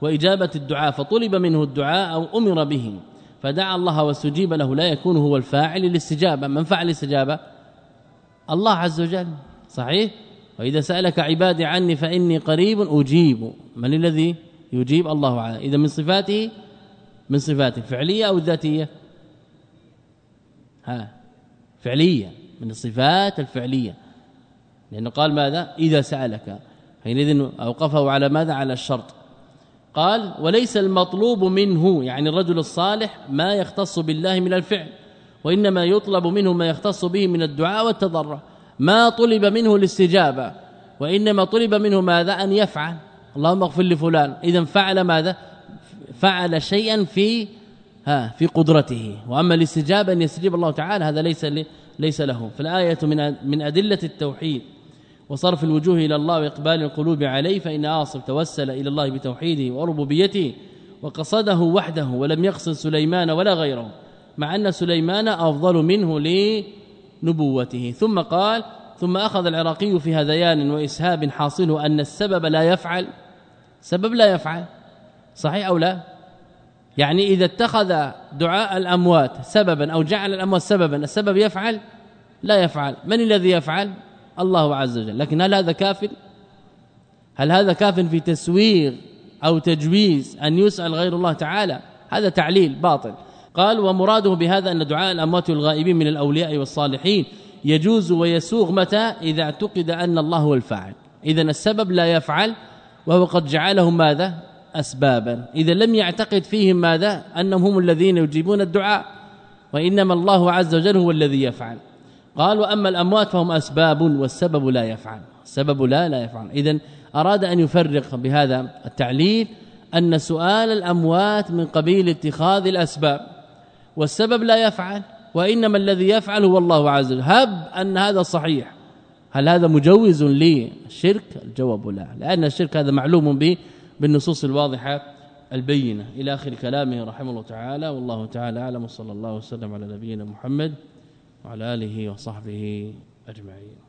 وإجابة الدعاء فطلب منه الدعاء أو أمر به فدعا الله واستجيب له لا يكون هو الفاعل للاستجابة. من فعل الاستجابة؟ الله عز وجل. صحيح؟ وإذا سألك عبادي عني فإني قريب أجيب. من الذي يجيب؟ الله عنه إذا من صفاته من صفاته. فعلية أو ذاتية؟ ها فعلية. من الصفات الفعلية. لأنه قال ماذا؟ إذا سألك. حينئذ أوقفه على ماذا؟ على الشرط. قال وليس المطلوب منه يعني الرجل الصالح ما يختص بالله من الفعل وإنما يطلب منه ما يختص به من الدعاء والتضرع. ما طلب منه الاستجابة وإنما طلب منه ماذا؟ أن يفعل. اللهم اغفر لفلان. اذا فعل ماذا؟ فعل شيئا في ها في قدرته. وأما الاستجابة أن يستجيب الله تعالى هذا ليس ليس له. فالآية من من أدلة التوحيد وصرف الوجوه إلى الله وإقبال القلوب عليه فإن عاصم توسل إلى الله بتوحيده وربوبيته وقصده وحده ولم يقصد سليمان ولا غيره مع أن سليمان أفضل منه لنبوته ثم قال ثم أخذ العراقي في هذيان وإسهاب حاصله أن السبب لا يفعل. سبب لا يفعل. صحيح أو لا؟ يعني إذا اتخذ دعاء الأموات سببا أو جعل الأموات سببا السبب يفعل؟ لا يفعل. من الذي يفعل؟ الله عز وجل. لكن هل هذا كاف؟ هل هذا كاف في تسويغ أو تجويز أن يسأل غير الله تعالى؟ هذا تعليل باطل. قال ومراده بهذا أن دعاء الأموات والغائبين من الأولياء والصالحين يجوز ويسوغ متى؟ إذا اعتقد أن الله هو الفاعل. اذا السبب لا يفعل وهو قد جعلهم ماذا؟ اسبابا. إذا لم يعتقد فيهم ماذا؟ أنهم هم الذين يجيبون الدعاء وإنما الله عز وجل هو الذي يفعل. قال وأما الأموات فهم أسباب والسبب لا يفعل. السبب لا لا يفعل. اذا أراد أن يفرق بهذا التعليل أن سؤال الأموات من قبيل اتخاذ الأسباب. والسبب لا يفعل وإنما الذي يفعل هو الله عز وجل. هب أن هذا صحيح. هل هذا مجوز للشرك الجواب لا. لأن الشرك هذا معلوم به بالنصوص الواضحة البينة. إلى آخر كلامه رحمه الله تعالى. والله تعالى أعلم. وصلى الله وسلم على نبينا محمد وعلى آله وصحبه أجمعين.